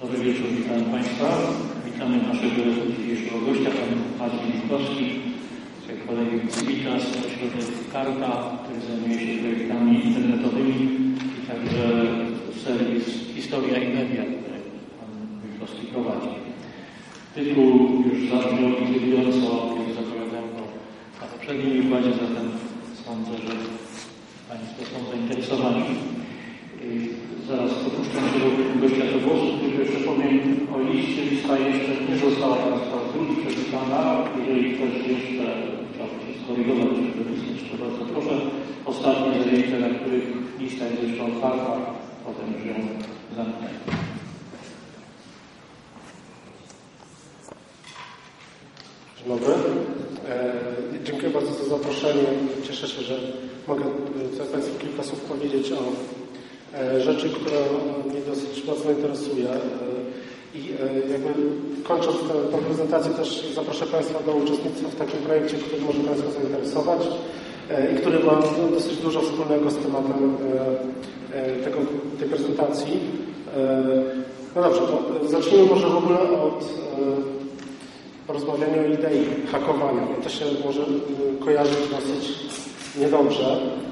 Dobry wieczór, witam Państwa. Witamy naszego dzisiejszego gościa, pan Maciej Mikowski, kolegi Civitas, ośrodek Karta, który zajmuje się projektami internetowymi i także serwis Historia i Media, który pan Mikowski prowadzi. Tytuł już zabrzmiał intrygująco, kiedy zapowiadałem go na poprzednim wykładzie, zatem sądzę, że Państwo są zainteresowani. Zaraz dopuszczam do gościa do głosu, tylko jeszcze powiem o liście. Lista jeszcze nie została Państwa zwrócić przeczytana. Jeżeli ktoś jeszcze chciałby się skorygować, to bardzo proszę. Ostatnie zajęcia, na których lista jest jeszcze otwarta, potem już ją zamknę. Dzień dobry. E, dziękuję bardzo za zaproszenie. Cieszę się, że mogę e, Państwu kilka słów powiedzieć o rzeczy, która mnie dosyć mocno interesuje. E, I e, jakby kończąc tę, prezentację też zaproszę Państwa do uczestnictwa w takim projekcie, który może Państwa zainteresować e, i który ma dosyć dużo wspólnego z tematem e, e, tego, tej prezentacji. E, no dobrze, to zacznijmy może w ogóle od e, porozmawiania o idei hakowania. To się może kojarzyć dosyć niedobrze, e,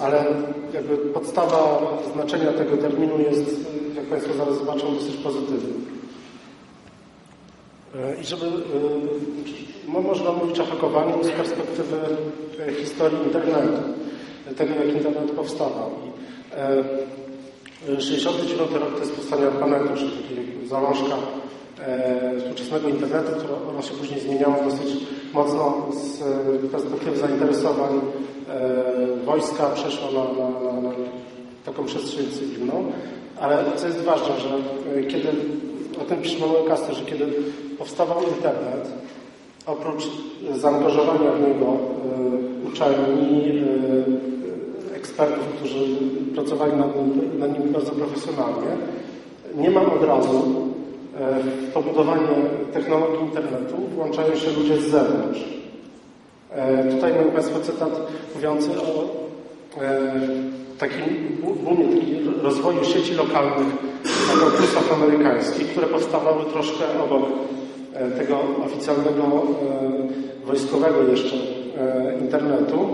ale jakby podstawa znaczenia tego terminu jest, jak Państwo zaraz zobaczą, dosyć pozytywna. E, I żeby, no, można mówić o hakowaniu z perspektywy e, historii internetu, tego jak internet powstawał. I, e, 69 rok to jest powstanie ARPANETu, czyli takiej zalążka e, współczesnego internetu, które ono się później zmieniało dosyć mocno z e, perspektywy zainteresowań e, wojska przeszło na, na, na, na taką przestrzeń cywilną. Ale co jest ważne, że e, kiedy, o tym pisze Manuel że kiedy powstawał internet, oprócz e, zaangażowania w niego e, uczelni, e, ekspertów, którzy pracowali nad nim, nad nim bardzo profesjonalnie, nie ma od razu e, w to budowanie technologii internetu włączają się ludzie z zewnątrz. E, Tutaj mam Państwu cytat mówiący o e, takim boomie, takim rozwoju sieci lokalnych na kampusach amerykańskich, które powstawały troszkę obok e, tego oficjalnego wojskowego jeszcze internetu.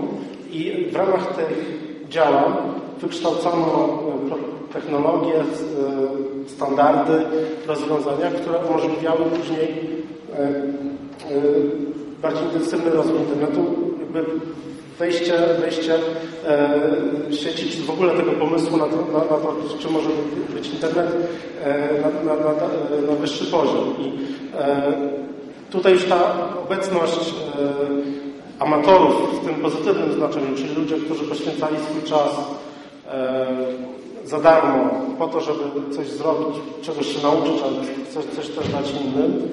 I w ramach tych działań wykształcono technologie, standardy, rozwiązania, które umożliwiały później bardziej intensywny rozwój internetu, jakby wejście, wejście e, sieci, czy w ogóle tego pomysłu na to, na, na to czy może być internet e, na, na, na, wyższy poziom. I e, tutaj już ta obecność e, amatorów w tym pozytywnym znaczeniu, czyli ludzie, którzy poświęcali swój czas e, za darmo po to, żeby coś zrobić, czegoś się nauczyć, ale coś, coś też dać innym.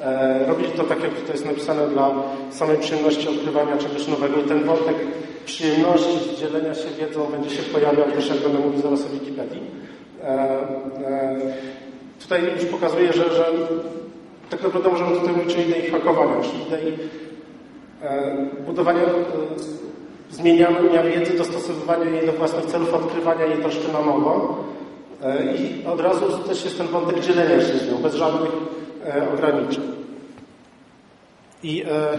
E, robili to tak, jak to jest napisane, dla samej przyjemności odkrywania czegoś nowego i ten wątek przyjemności dzielenia się wiedzą będzie się pojawiał też, jak będę mówił zaraz o Wikipedii. E, e, tutaj już pokazuję, że, że tak naprawdę możemy tutaj mówić o idei hakowania, czyli idei budowania, zmieniania wiedzy, dostosowywania jej do własnych celów, odkrywania jej troszkę na nowo. I od razu też jest ten wątek dzielenia się z nią, bez żadnych e, ograniczeń. I e,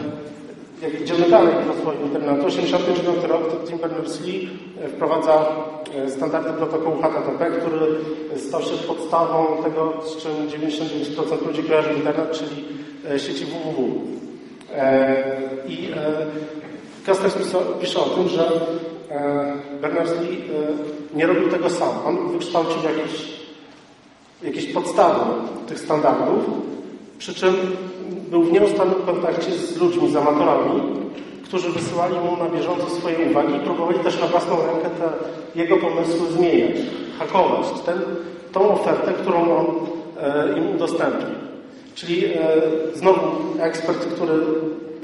jak idziemy dalej w rozwoju internetu, 89 rok to Tim Berners-Lee e, wprowadza standardy protokołu HTTP, który stał się podstawą tego, z czym 99% ludzi kojarzy internet, czyli sieci www. I Kastner pisze o tym, że Berners-Lee nie robił tego sam. On wykształcił jakieś, jakieś podstawy tych standardów, przy czym był w nieustannym kontakcie z ludźmi, z amatorami, którzy wysyłali mu na bieżąco swoje uwagi i próbowali też na własną rękę te jego pomysły zmieniać, hakować ten, tą ofertę, którą on e, im udostępnił. Czyli e, znowu ekspert, który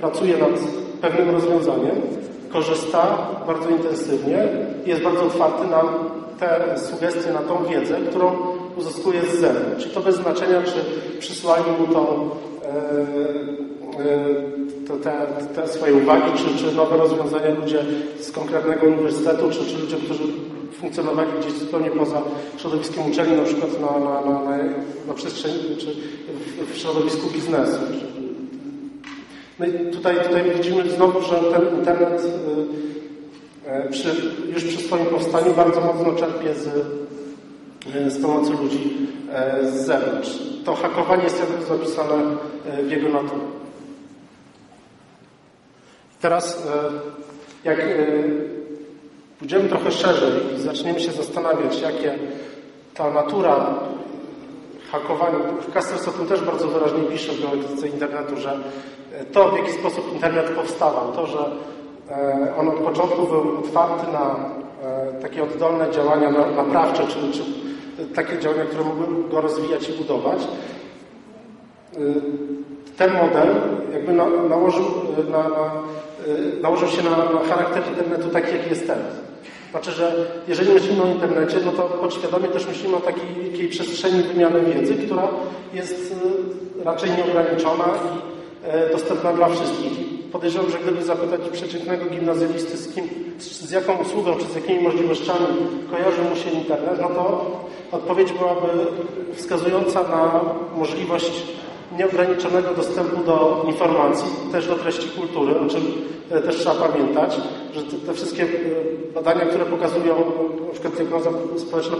pracuje nad pewnym rozwiązaniem, korzysta bardzo intensywnie i jest bardzo otwarty na te sugestie, na tą wiedzę, którą uzyskuje z zewnątrz. Czyli to bez znaczenia, czy przysłali mu tą, e, e, te, te swoje uwagi, czy, czy nowe rozwiązania ludzie z konkretnego uniwersytetu, czy, czy ludzie, którzy funkcjonowali gdzieś zupełnie poza środowiskiem uczelni, na przykład na, na, na, na, na przestrzeni, czy w, środowisku biznesu. No i tutaj, tutaj widzimy znowu, że ten internet y, przy, już przy swoim powstaniu bardzo mocno czerpie z, z pomocy ludzi z zewnątrz. To hakowanie jest jakby zapisane w jego naturze. Teraz jak pójdziemy trochę szerzej i zaczniemy się zastanawiać, jakie ta natura hakowania, Kasters o tym też bardzo wyraźnie pisze w geoetyce internetu, że to, w jaki sposób internet powstawał, to, że e, on od początku był otwarty na e, takie oddolne działania naprawcze, czy, czy takie działania, które mogły go rozwijać i budować, e, ten model jakby nałożył, na, na, nałożył się na, na charakter internetu taki, jaki jest teraz. Znaczy, że jeżeli myślimy o internecie, no to podświadomie też myślimy o takiej, takiej przestrzeni wymiany wiedzy, która jest raczej nieograniczona i E, dostępna dla wszystkich. Podejrzewam, że gdyby zapytać przeciętnego gimnazjalisty, z, kim, z jaką usługą czy z jakimi możliwościami kojarzy mu się internet, no to odpowiedź byłaby wskazująca na możliwość nieograniczonego dostępu do informacji, też do treści kultury, o czym e, też trzeba pamiętać, że te, wszystkie e, badania, które pokazują na przykład diagnoza społeczna,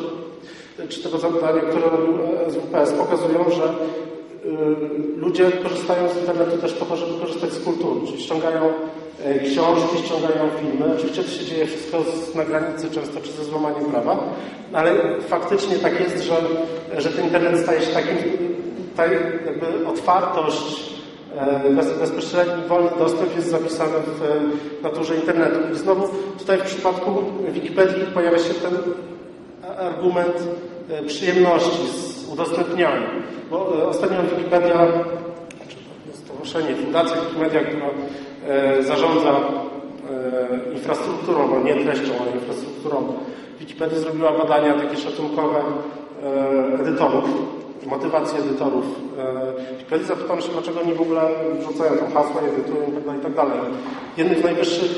czy tego zadania, które robił SWPS, pokazują, że ludzie korzystają z internetu też po to, żeby korzystać z kultury, czyli ściągają e, książki, ściągają filmy. Oczywiście to się dzieje wszystko na granicy często, czy ze złamaniem prawa, ale faktycznie tak jest, że, że ten internet staje się takim, tak jakby otwartość, bez, bezpośredni, wolny dostęp jest zapisany w naturze internetu. I znowu tutaj w przypadku Wikipedii pojawia się ten argument przyjemności z udostępniania. Bo e, ostatnio Wikipedia, stowarzyszenie, Fundacja Wikimedia, która e, zarządza e, infrastrukturą, nie treścią, ale infrastrukturą Wikipedia zrobiła badania takie szacunkowe edytorów, motywacji edytorów Wikipedii. Zapytałem się, dlaczego oni w ogóle wrzucają tam hasła, edytują itd. Tak itd. Tak Jednym z najwyższych,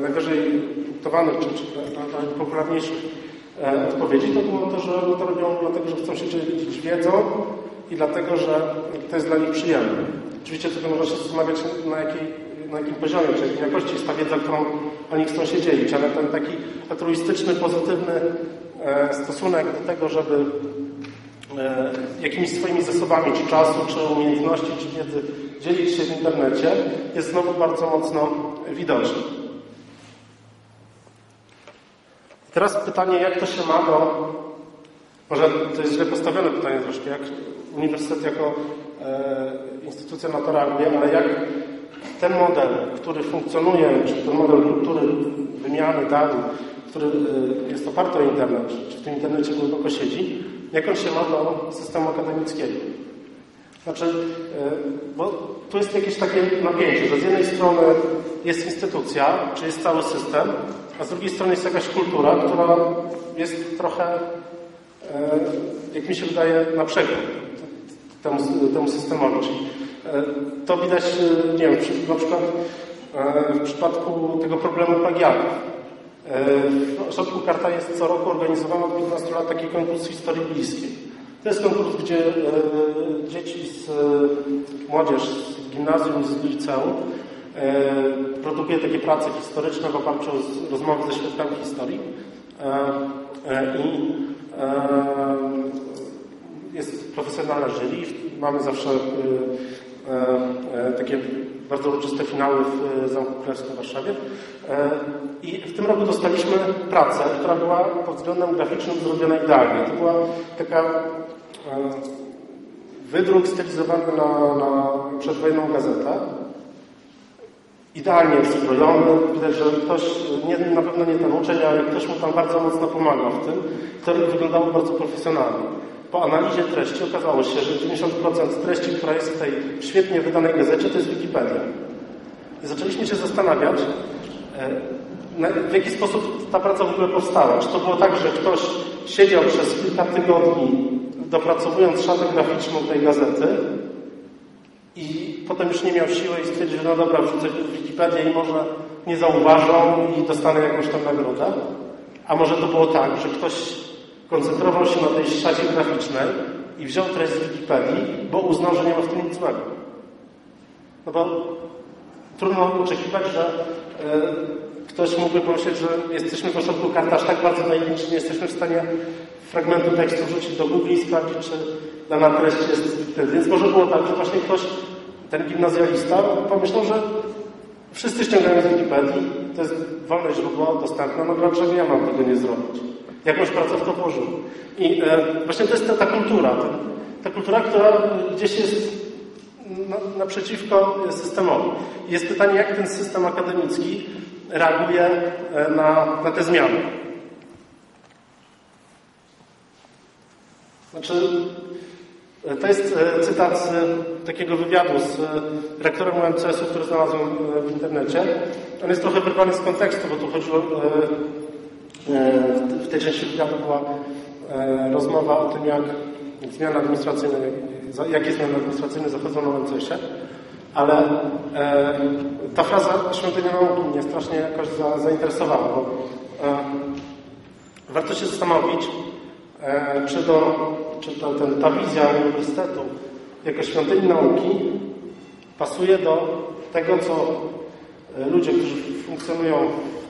najwyżej punktowanych, czy, czy najpopularniejszych odpowiedzi to było to, że to robią dlatego, że chcą się dzielić wiedzą, i dlatego, że to jest dla nich przyjemne. Oczywiście tylko można się zastanawiać na, jakiej, na jakim poziomie, czy jakiej jakości jest ta wiedza, którą oni chcą się dzielić, ale ten taki altruistyczny, pozytywny e, stosunek do tego, żeby e, jakimiś swoimi zasobami, czy czasu, czy umiejętności, czy wiedzy dzielić się w internecie, jest znowu bardzo mocno widoczny. Teraz pytanie, jak to się ma do może to jest źle postawione pytanie troszkę, jak uniwersytet jako e, instytucja na to reaguje, ale jak ten model, który funkcjonuje, czy ten model kultury wymiany danych, który e, jest oparty o internet, czy w tym internecie głęboko siedzi, jak on się ma do systemu akademickiego. Znaczy, e, bo tu jest jakieś takie napięcie, że z jednej strony jest instytucja, czy jest cały system, a z drugiej strony jest jakaś kultura, która jest trochę E, jak mi się wydaje, na przekór temu, temu systemowi. Czyli e, to widać, e, nie wiem, na przykład w przypadku tego problemu plagiatów. W ośrodku Karta jest co roku organizowany od 15 lat taki konkurs historii bliskiej. To jest konkurs, gdzie dzieci z młodzież z gimnazjum, z liceum produkuje takie prace historyczne w oparciu o rozmowy ze świadkami historii. I jest profesjonalna jury. Mamy zawsze takie bardzo uroczyste finały w Zamku Królewskim w Warszawie. I w tym roku dostaliśmy pracę, która była pod względem graficznym zrobiona idealnie. To była taka wydruk stylizowany na, na przedwojenną gazetę idealnie uzbrojony. Widać, że ktoś, nie, na pewno nie ten uczeń, ale ktoś mu tam bardzo mocno pomagał w tym. To wyglądało bardzo profesjonalnie. Po analizie treści okazało się, że 90% treści, która jest w tej świetnie wydanej gazecie, to jest Wikipedia. I zaczęliśmy się zastanawiać, e, w jaki sposób ta praca w ogóle powstała. Czy to było tak, że ktoś siedział przez kilka tygodni dopracowując szatę graficzną tej gazety i potem już nie miał siły i stwierdził, no dobra, wrzucę w Wikipedię i może nie zauważą i dostanę jakąś tam nagrodę. A może to było tak, że ktoś koncentrował się na tej szacie graficznej i wziął treść z Wikipedii, bo uznał, że nie ma w tym nic złego. No bo trudno oczekiwać, że e, ktoś mógłby pomyśleć, że jesteśmy w ośrodku kart aż tak bardzo naiwni, że nie jesteśmy w stanie fragmentu tekstu wrzucić do Google i sprawdzić, czy dana treść jest wtedy. Więc może było tak, że właśnie ktoś, ten gimnazjalista, pomyślał, że wszyscy ściągają z Wikipedii, to jest wolne źródło dostępne, no dlaczego ja mam tego nie zrobić? Jakąś pracę w to włożył. I e, właśnie to jest ta, ta kultura, ta, ta kultura, która gdzieś jest no, naprzeciwko systemowi. Jest pytanie, jak ten system akademicki reaguje e, na, na te zmiany. Znaczy, e, to jest e, cytat z takiego wywiadu z rektorem UMCS-u, który znalazłem w internecie. On jest trochę wyrwany z kontekstu, bo tu chodziło, w tej części wywiadu była rozmowa o tym, jak zmiany administracyjne, jakie zmiany administracyjne zachodzą na UMCS-ie, ale e, ta fraza świątynia nauki mnie strasznie jakoś za, zainteresowała, bo e, warto się zastanowić, e, czy, do, czy to, ten, ta wizja uniwersytetu jako świątyni nauki pasuje do tego, co ludzie, którzy funkcjonują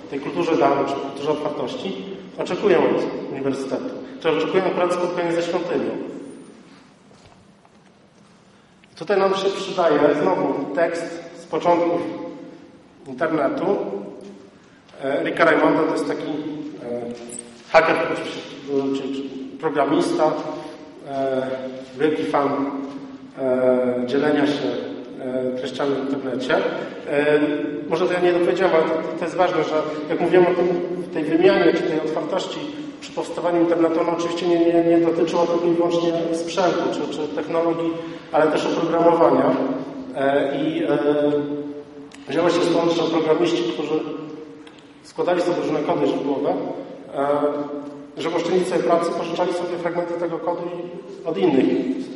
w tej kulturze danej, czy kulturze otwartości, oczekują od uniwersytetu. Czy oczekują pracy spotkania ze świątynią. Tutaj nam się przydaje znowu tekst z początków internetu. Ricka Raymonda to jest taki haker, czy programista, wielki fan dzielenia się treściami w internecie. Może to ja nie dopowiedziałem, ale to jest ważne, że jak mówiłem o tym, tej wymianie, czy tej otwartości przy powstawaniu internetu, ono oczywiście nie, nie, nie dotyczyło tylko i wyłącznie sprzętu czy, czy technologii, ale też oprogramowania. E, I e, wzięło się stąd, że programiści, którzy składali sobie różne kody źródłowe, e, żeby oszczędzić sobie pracy, pożyczali sobie fragmenty tego kodu od innych.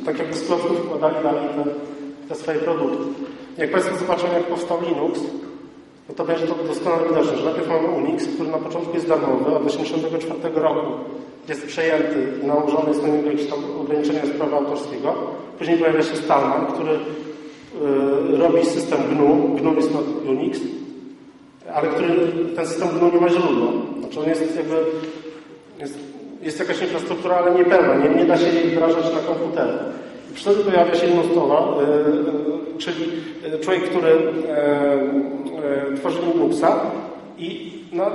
Tak jakby z klocków wkładali dalej te, te swoje produkty. Jak Państwo zobaczą, jak powstał Linux, no to będzie to doskonale widoczne, że najpierw mamy Unix, który na początku jest darmowy, od 1984 roku jest przejęty i nałożone jest na niego jakieś tam ograniczenia z prawa autorskiego. Później pojawia się Stallman, który y, robi system GNU. GNU jest not Unix, ale który, ten system GNU nie ma źródła. Znaczy on jest jakby, jest, jest jakaś infrastruktura, ale niepełna, nie, nie da się jej wdrażać na komputerze. I wtedy pojawia się Linus Torvald, y, y, czyli człowiek, który tworzy Linuxa i no,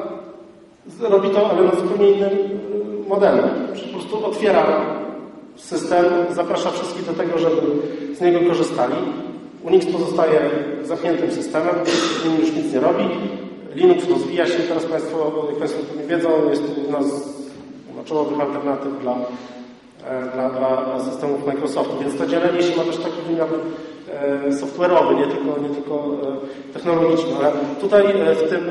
robi to, ale na zupełnie innym modelem. Po prostu otwiera system, zaprasza wszystkich do tego, żeby z niego korzystali. Unix pozostaje zamkniętym systemem, z nim już nic nie robi. Linux rozwija się, teraz Państwo, jak Państwo to nie wiedzą, jest jedna z czołowych alternatyw dla, dla, dla, systemów Microsoftu, więc to dzielenie się ma też taki wymiar software'owy, nie tylko, nie tylko technologiczny. Ale tutaj w tym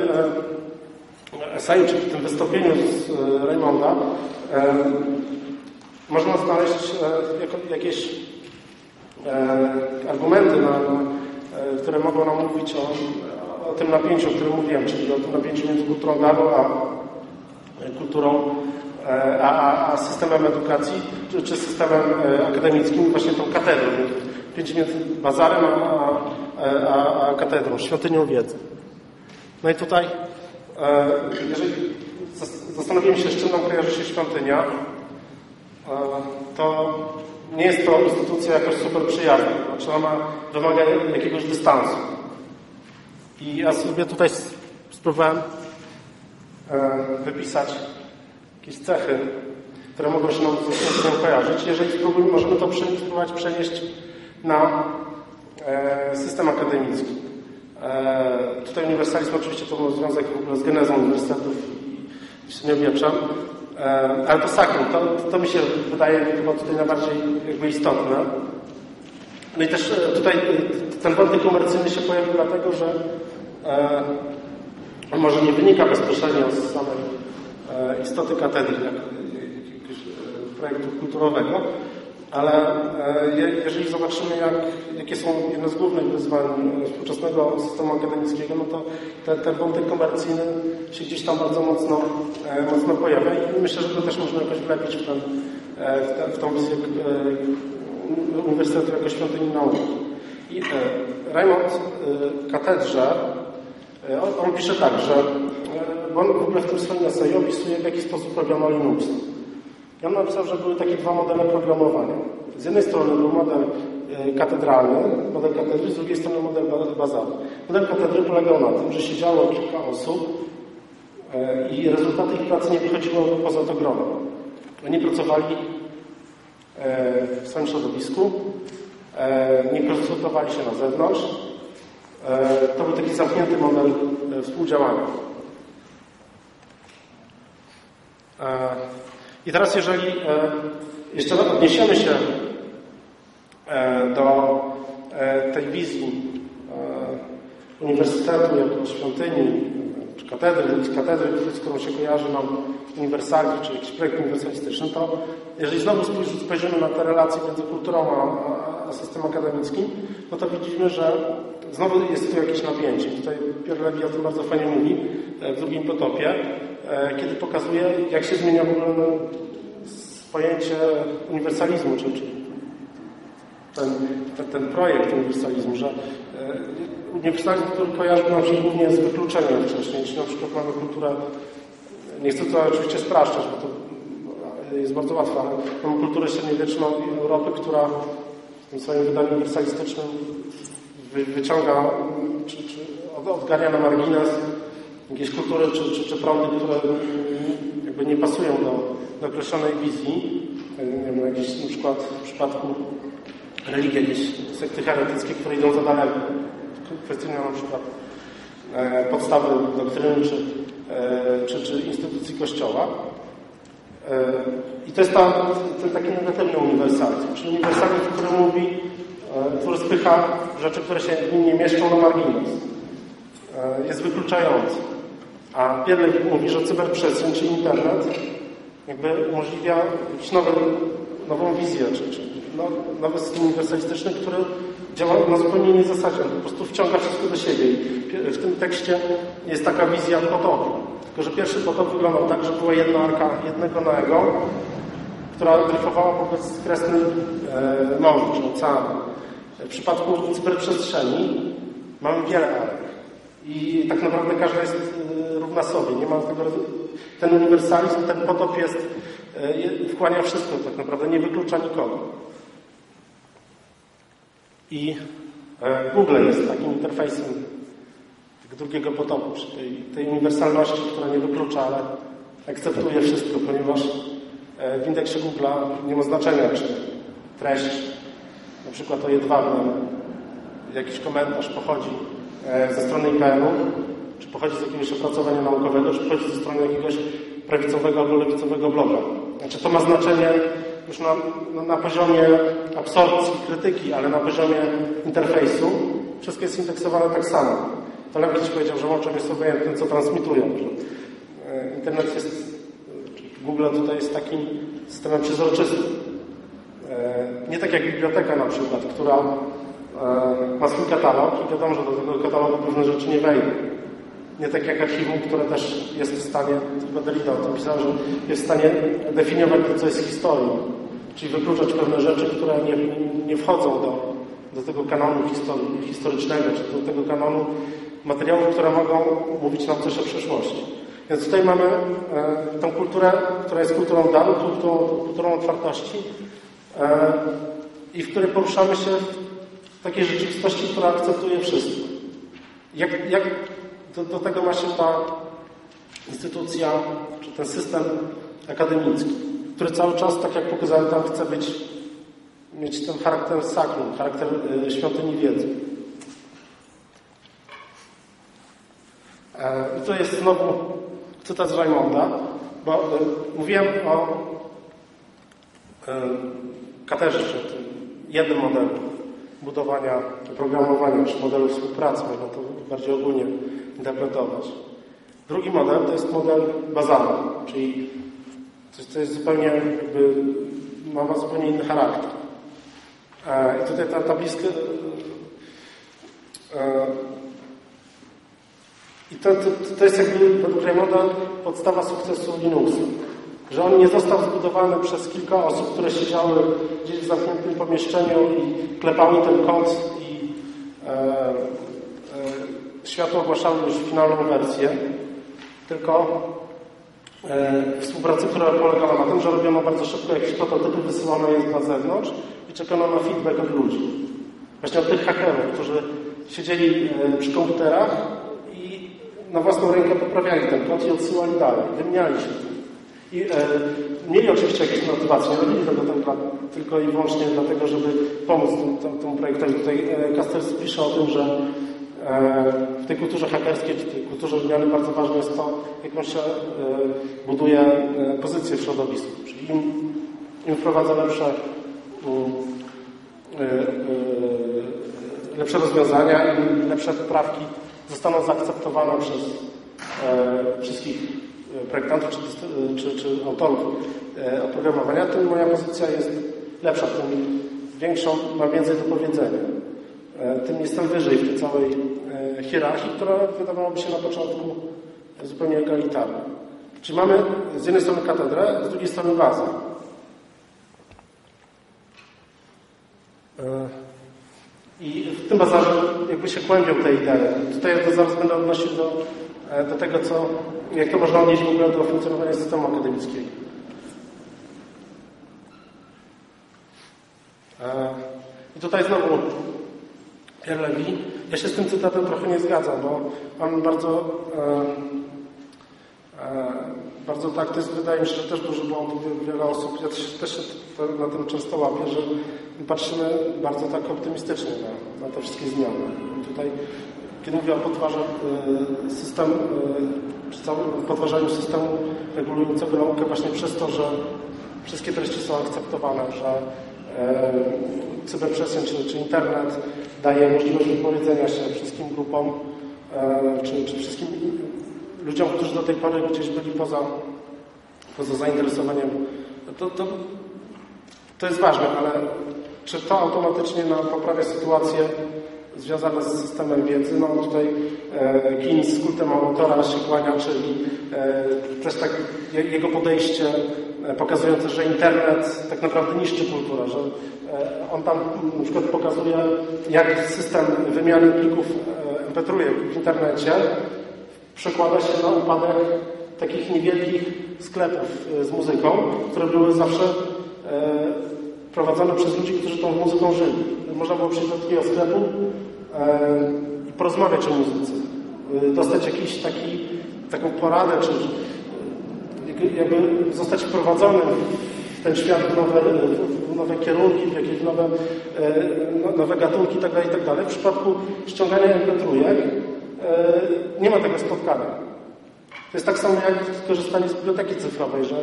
eseju, czy w tym wystąpieniu z Raymonda można znaleźć jakieś argumenty, na, które mogą nam mówić o, o tym napięciu, o którym mówiłem, czyli o tym napięciu między kulturą a kulturą, a, a, a systemem edukacji, czy, czy, systemem akademickim, właśnie tą katedrą. Pięć między bazarem a, a, a katedrą, świątynią wiedzy. No i tutaj, jeżeli zastanowimy się, z czym nam kojarzy się świątynia, to nie jest to instytucja jakoś super przyjazna. Znaczy ona wymaga jakiegoś dystansu. I ja sobie tutaj spróbowałem wypisać jakieś cechy, które mogą się nam z świątynią kojarzyć. Jeżeli spróbujemy, możemy to spróbować przenieść na system akademicki. Tutaj uniwersalizm oczywiście to ma związek w ogóle z genezą uniwersytetów i średniowieczem. Ale to sakrum, to, to mi się wydaje chyba tutaj najbardziej jakby istotne. No i też tutaj ten wątek komercyjny się pojawił dlatego, że może nie wynika bezpośrednio z samej istoty katedry, jak jakiegoś projektu kulturowego, Ale e, je- jeżeli zobaczymy, jak, jakie są jedne z głównych wyzwań e, współczesnego systemu akademickiego, no to ten, ten wątek komercyjny się gdzieś tam bardzo mocno, e, mocno pojawia i myślę, że to też można jakoś wlepić w, ten, e, w, te, w tą wizję e, Uniwersytetu jako świątyni nauki. I e, Raymond e, Katedrze, e, on, on pisze tak, że e, on w ogóle w tym swoim eseju opisuje, w jaki sposób programował Linux. I on napisał, że były takie dwa modele programowania. Z jednej strony był model e, katedralny, model katedry, z drugiej strony model ba- bazowy. Model katedry polegał na tym, że siedziało kilka osób e, i rezultaty ich pracy nie wychodziły poza to grono. Oni pracowali e, w swoim środowisku, nie konsultowali się na zewnątrz. To był taki zamknięty model współdziałania. E, I teraz, jeżeli e, jeszcze odniesiemy się e, do e, tej wizji e, uniwersytetu jako świątyni, czy katedry, z katedry, z którą się kojarzy nam uniwersalny, czy jakiś projekt uniwersalistyczny, to jeżeli znowu spojrzy- spojrzymy na te relacje między kulturą a, a- systemem akademickim, no to widzimy, że znowu jest tu jakieś napięcie. Tutaj Pierre Levy o tym bardzo fajnie mówi e, w drugim potopie, e, kiedy pokazuje, jak się zmienia w ogóle no, pojęcie uniwersalizmu, czy, czy ten, ten, ten projekt uniwersalizmu, że e, uniwersalizm, który kojarzy nam się głównie z wykluczeniem wcześniej, czyli na przykład mamy kulturę, nie chcę to oczywiście spraszczać, bo to jest bardzo łatwe, ale mamy kulturę średniowieczną Europy, która w tym swoim wydaniu uniwersalistycznym wy, wyciąga, czy, czy od- odgarnia na margines jakieś kultury czy, czy, czy prądy, które jakby nie pasują do, do określonej wizji. Nie wiem, jakiś na przykład w przypadku religii, jakieś sekty heretyckie, które idą za daleko. Kwestionują na przykład e, podstawy doktryny czy, e, czy, czy instytucji Kościoła. E, I to jest ta, ten taki negatywny uniwersalizm, czyli uniwersalizm, który mówi, e, który spycha rzeczy, które się w nim nie mieszczą na margines. E, Jest wykluczający. A Pierre mówi, że cyberprzestrzeń, czyli internet, jakby umożliwia jakąś nową, wizję, czy, czy no, nowy system uniwersalistyczny, który działa na zupełnie innej zasadzie. Po prostu wciąga wszystko do siebie. I w tym tekście jest taka wizja potopu. Tylko, że pierwszy potop wyglądał tak, że była jedna arka jednego Noego, która dryfowała po bezkresnym e, morzu, czy oceanu. W przypadku cyberprzestrzeni mamy wiele arek. I tak naprawdę każda jest e, równa sobie. Nie ma tego, ten uniwersalizm, ten potop jest, e, wchłania wszystko tak naprawdę, nie wyklucza nikogo. I e, Google jest takim interfejsem drugiego potopu, czy tej, tej uniwersalności, która nie wyklucza, ale akceptuje wszystko, ponieważ w indeksie Google'a nie ma znaczenia, czy treść, na przykład o jedwabnym, jakiś komentarz pochodzi ze strony IPN-u, czy pochodzi z jakiegoś opracowania naukowego, czy pochodzi ze strony jakiegoś prawicowego albo lewicowego bloga. Znaczy to ma znaczenie już na, na, na poziomie absorpcji, krytyki, ale na poziomie interfejsu wszystko jest indeksowane tak samo. To Lem kiedyś powiedział, że łączem jest obojętne, co transmitują. E, internet jest, e, Google tutaj jest takim systemem przezroczystym. E, Nie tak jak biblioteka na przykład, która e, ma swój katalog i wiadomo, że do tego katalogu pewne rzeczy nie wejdą. Nie tak jak archiwum, które też jest w stanie, chyba Derrida o tym pisał, że jest w stanie definiować to, co jest historią. Czyli wykluczać pewne rzeczy, które nie, nie wchodzą do, do tego kanonu historycznego, czy do tego kanonu materiałów, które mogą mówić nam coś o przeszłości. Więc tutaj mamy e, tą kulturę, która jest kulturą daru, kulturą, kulturą otwartości e, i w której poruszamy się takiej rzeczywistości, która akceptuje wszystko. Jak, jak do, do tego ma się ta instytucja, czy ten system akademicki, który cały czas, tak jak pokazałem tam, chce być, mieć ten charakter sakrum, charakter y, świątyni wiedzy. E, I to jest znowu cytat z Raymonda, bo y, mówiłem o y, katedrze, czy tym jednym modelu budowania programowania, czy modelu współpracy, można to bardziej ogólnie interpretować. Drugi model to jest model bazalny, czyli coś, co jest zupełnie jakby, ma zupełnie inny charakter. E, I tutaj ta tabliczka e, i to, to, to jest jakby według Raymonda podstawa sukcesu Linuxa. Że on nie został zbudowany przez kilka osób, które siedziały gdzieś w zamkniętym pomieszczeniu i klepały ten kod i e, e, światło ogłaszały już finalną wersję. Tylko e, współpracy, która polegała na tym, że robiono bardzo szybko jakieś prototypy, wysyłano je na zewnątrz i czekano na feedback od ludzi. Właśnie od tych hakerów, którzy siedzieli e, przy komputerach i na własną rękę poprawiali ten kod i odsyłali dalej, wymieniali się tym. I e, mieli oczywiście jakieś motywacje, nie robili tego tak, tylko i wyłącznie dlatego, żeby pomóc tym, tym, temu projektowi. Tutaj e, pisze o tym, że e, w tej kulturze hakerskiej, czy tej kulturze wymiany bardzo ważne jest to, jak on się e, buduje e, pozycję w środowisku. Czyli im, im wprowadza lepsze, e, lepsze rozwiązania, im lepsze poprawki zostaną zaakceptowane przez wszystkich projektantów czy, czy, czy autorów e, oprogramowania, tym moja pozycja jest lepsza, tym większą, mam więcej do powiedzenia. E, tym jestem wyżej w tej całej e, hierarchii, która wydawałoby się na początku zupełnie egalitarna. Czyli mamy z jednej strony katedrę, z drugiej strony bazę. I w tym bazarze jakby się kłębią te idee. Tutaj ja to zaraz będę odnosił do, do tego, co, jak to można odnieść w ogóle do funkcjonowania systemu akademickiego. I tutaj znowu Pierre Levy. Ja się z tym cytatem trochę nie zgadzam, bo on bardzo bardzo tak, to jest, wydaje mi się, że też duży błąd wiele osób, ja też, też się na tym często łapię, że patrzymy bardzo tak optymistycznie na, na te wszystkie zmiany. I tutaj, kiedy mówię o podważaniu system, czy całym podważaniu systemu regulującego naukę właśnie przez to, że wszystkie treści są akceptowane, że e, cyberprzestrzeń czy, czy internet daje możliwość wypowiedzenia się wszystkim grupom, czy, czy wszystkim ludziom, którzy do tej pory gdzieś byli poza, poza zainteresowaniem, to, to, to jest ważne, ale czy to automatycznie nam poprawia sytuację związane z systemem wiedzy? No tutaj e, Keynes z kultem autora się kłania, czyli e, też tak jego podejście e, pokazujące, że internet tak naprawdę niszczy kulturę, że e, on tam na przykład pokazuje, jak system wymiany plików e, MP3 w internecie przekłada się na upadek takich niewielkich sklepów z muzyką, które były zawsze prowadzone przez ludzi, którzy tą muzyką żyli. Można było przyjść do takiego sklepu i porozmawiać o muzyce. E, dostać jakiś taki, taką poradę, czy jakby zostać wprowadzonym w ten świat w nowe, w nowe kierunki, w jakieś nowe, nowe gatunki itd., itd. W przypadku ściągania MP3 nie ma tego spotkania. To jest tak samo jak korzystanie z biblioteki cyfrowej, że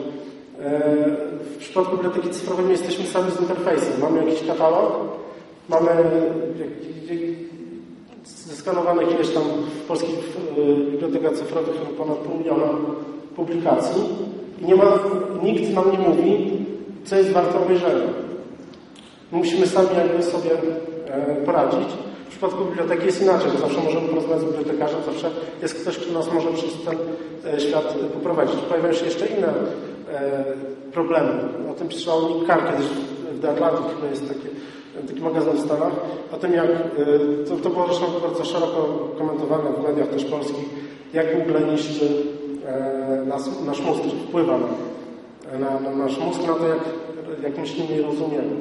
w przypadku biblioteki cyfrowej my jesteśmy sami z interfejsem. Mamy jakiś katalog, mamy zeskanowanych ileś tam w polskich bibliotekach cyfrowych ponad pół miliona publikacji i nie ma, nikt nam nie mówi, co jest warte obejrzenia. Musimy sami jakby sobie poradzić. W przypadku biblioteki jest inaczej, bo zawsze możemy porozmawiać z bibliotekarzem, zawsze jest ktoś, kto nas może przez ten świat poprowadzić. Pojawiają się jeszcze inne e, problemy. O tym pisał Nick Carr kiedyś w The Atlantic, chyba jest taki, taki magazyn w Stanach. O tym, jak, e, to, to było zresztą bardzo szeroko komentowane w mediach też polskich, jak Google niszczy e, nas, nasz mózg, czy wpływa na, na, na nasz mózg, na to, jak, jak myślimy i rozumiemy.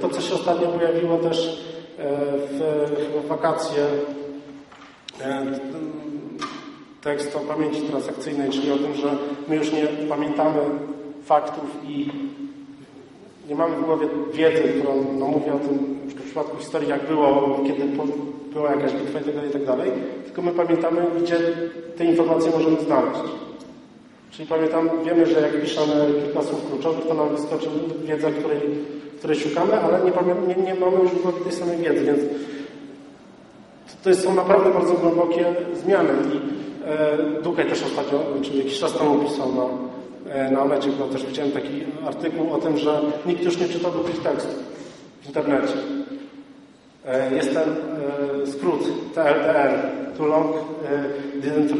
To, co się ostatnio pojawiło też w, w wakacje tekst o pamięci transakcyjnej, czyli o tym, że my już nie pamiętamy faktów i nie mamy w głowie wiedzy, którą no, o tym w przypadku historii, jak było, kiedy była jakaś bitwa itd., tak itd., tak tylko my pamiętamy, gdzie te informacje możemy znaleźć. Czyli pamiętam, wiemy, że jak piszemy kilka słów kluczowych, to nam wyskoczy wiedza, której, której szukamy, ale nie, nie, nie mamy już w głowie tej samej wiedzy, więc to są naprawdę bardzo głębokie zmiany. I e, Dukaj też ostatnio, czyli jakiś czas temu pisał na, na Onecie, bo też widziałem taki artykuł o tym, że nikt już nie czyta długich tekstów. w internecie. E, Jest ten e, skrót TLDR, too long e, didn't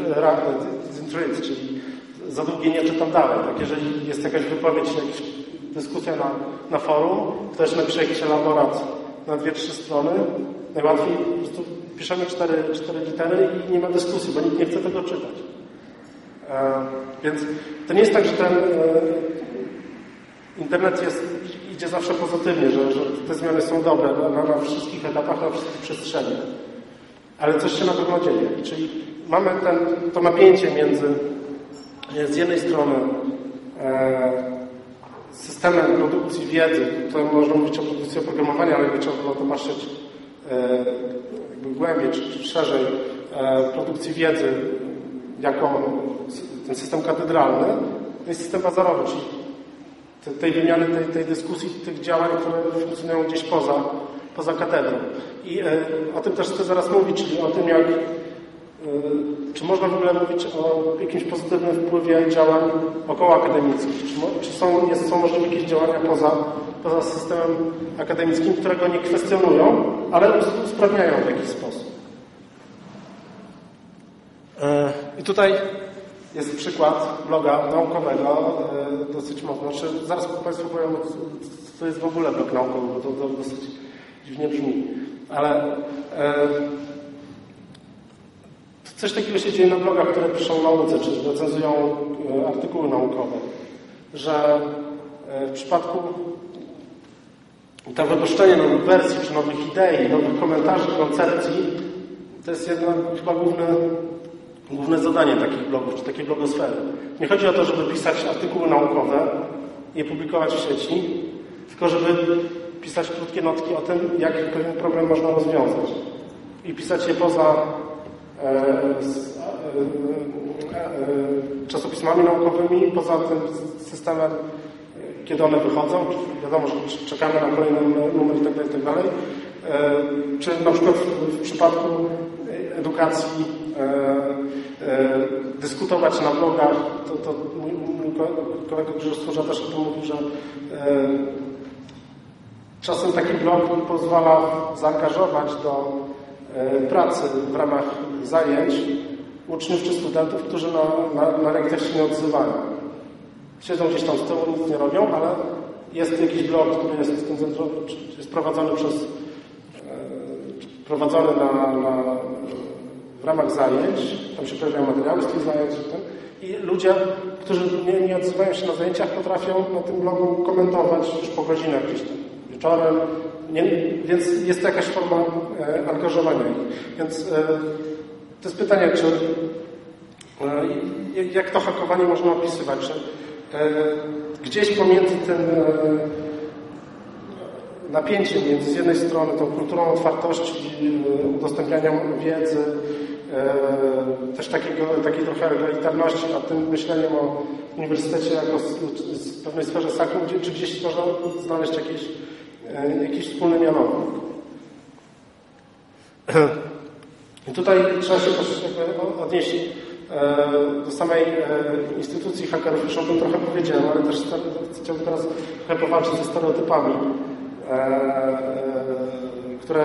read, czyli za długie nie czytam dalej. Tak, jeżeli jest jakaś wypowiedź, jakaś dyskusja na, na forum, ktoś napisze jakiś elaborat na dwie, trzy strony, najłatwiej po prostu piszemy cztery, cztery litery i nie ma dyskusji, bo nikt nie chce tego czytać. E, Więc to nie jest tak, że ten e, internet jest, idzie zawsze pozytywnie, że, że te zmiany są dobre na, na, wszystkich etapach, na wszystkich przestrzeniach. Ale coś się na pewno dzieje. Czyli mamy ten, to napięcie między e, z jednej strony systemem produkcji wiedzy, to można mówić o produkcji oprogramowania, ale jakby trzeba było to patrzeć głębiej czy, szerzej, produkcji wiedzy jako ten system katedralny, jest system bazarowy, czyli te- tej wymiany, tej, tej dyskusji, tych działań, które funkcjonują gdzieś poza, poza katedrą. I e, o tym też chcę zaraz mówić, czyli o tym, jak e, czy można w ogóle mówić o jakimś pozytywnym wpływie działań około akademickich? Czy, czy są, jest, są możliwe jakieś działania poza, poza systemem akademickim, które go nie kwestionują, ale usprawniają w jakiś sposób? E, I tutaj jest przykład bloga naukowego, e, dosyć mocno. Znaczy, zaraz Państwu powiem, co jest w ogóle blog naukowy, bo to, to dosyć dziwnie brzmi. Ale e, coś takiego się dzieje na blogach, które piszą nauce, czy recenzują artykuły naukowe, że w przypadku to wypuszczenie nowych wersji, czy nowych idei, nowych komentarzy, koncepcji, to jest jednak chyba główne, główne zadanie takich blogów, czy takiej blogosfery. Nie chodzi o to, żeby pisać artykuły naukowe i je publikować w sieci, tylko żeby pisać krótkie notki o tym, jak pewien problem można rozwiązać. I pisać je poza e, z, e, e, czasopismami naukowymi, poza tym systemem kiedy one wychodzą, wiadomo, że czekamy na kolejny numer itd., itd. E, Czy na przykład w, przypadku edukacji dyskutować na blogach, to, to mój, mój kolega Grzegorz Służa też o tym mówił, że e, czasem taki blog pozwala zaangażować do e, pracy w ramach zajęć uczniów czy studentów, którzy na, na, na lekcjach się nie odzywają. Siedzą gdzieś tam z tyłu, nic nie robią, ale jest jakiś blog, który jest jest prowadzony przez e, prowadzony na, na, ramach zajęć, tam się pojawiają materiały z tych zajęć i, ludzie, którzy nie, nie odzywają się na zajęciach, potrafią na tym blogu komentować już po godzinach gdzieś tam wieczorem, nie, więc jest to jakaś forma e, angażowania ich. Więc e, to jest pytanie, czy e, jak to hakowanie można opisywać, że E, gdzieś pomiędzy tym e, napięciem między z jednej strony tą kulturą otwartości, e, udostępniania wiedzy, też takiego, takiej trochę egalitarności, a tym myśleniem o uniwersytecie jako z pewnej sferze sakum, czy gdzieś można znaleźć jakiś, jakiś wspólny mianownik. I tutaj trzeba się też odnieść do samej instytucji hakerów, już o tym trochę powiedziałem, ale też chciałbym teraz trochę powalczyć ze stereotypami, które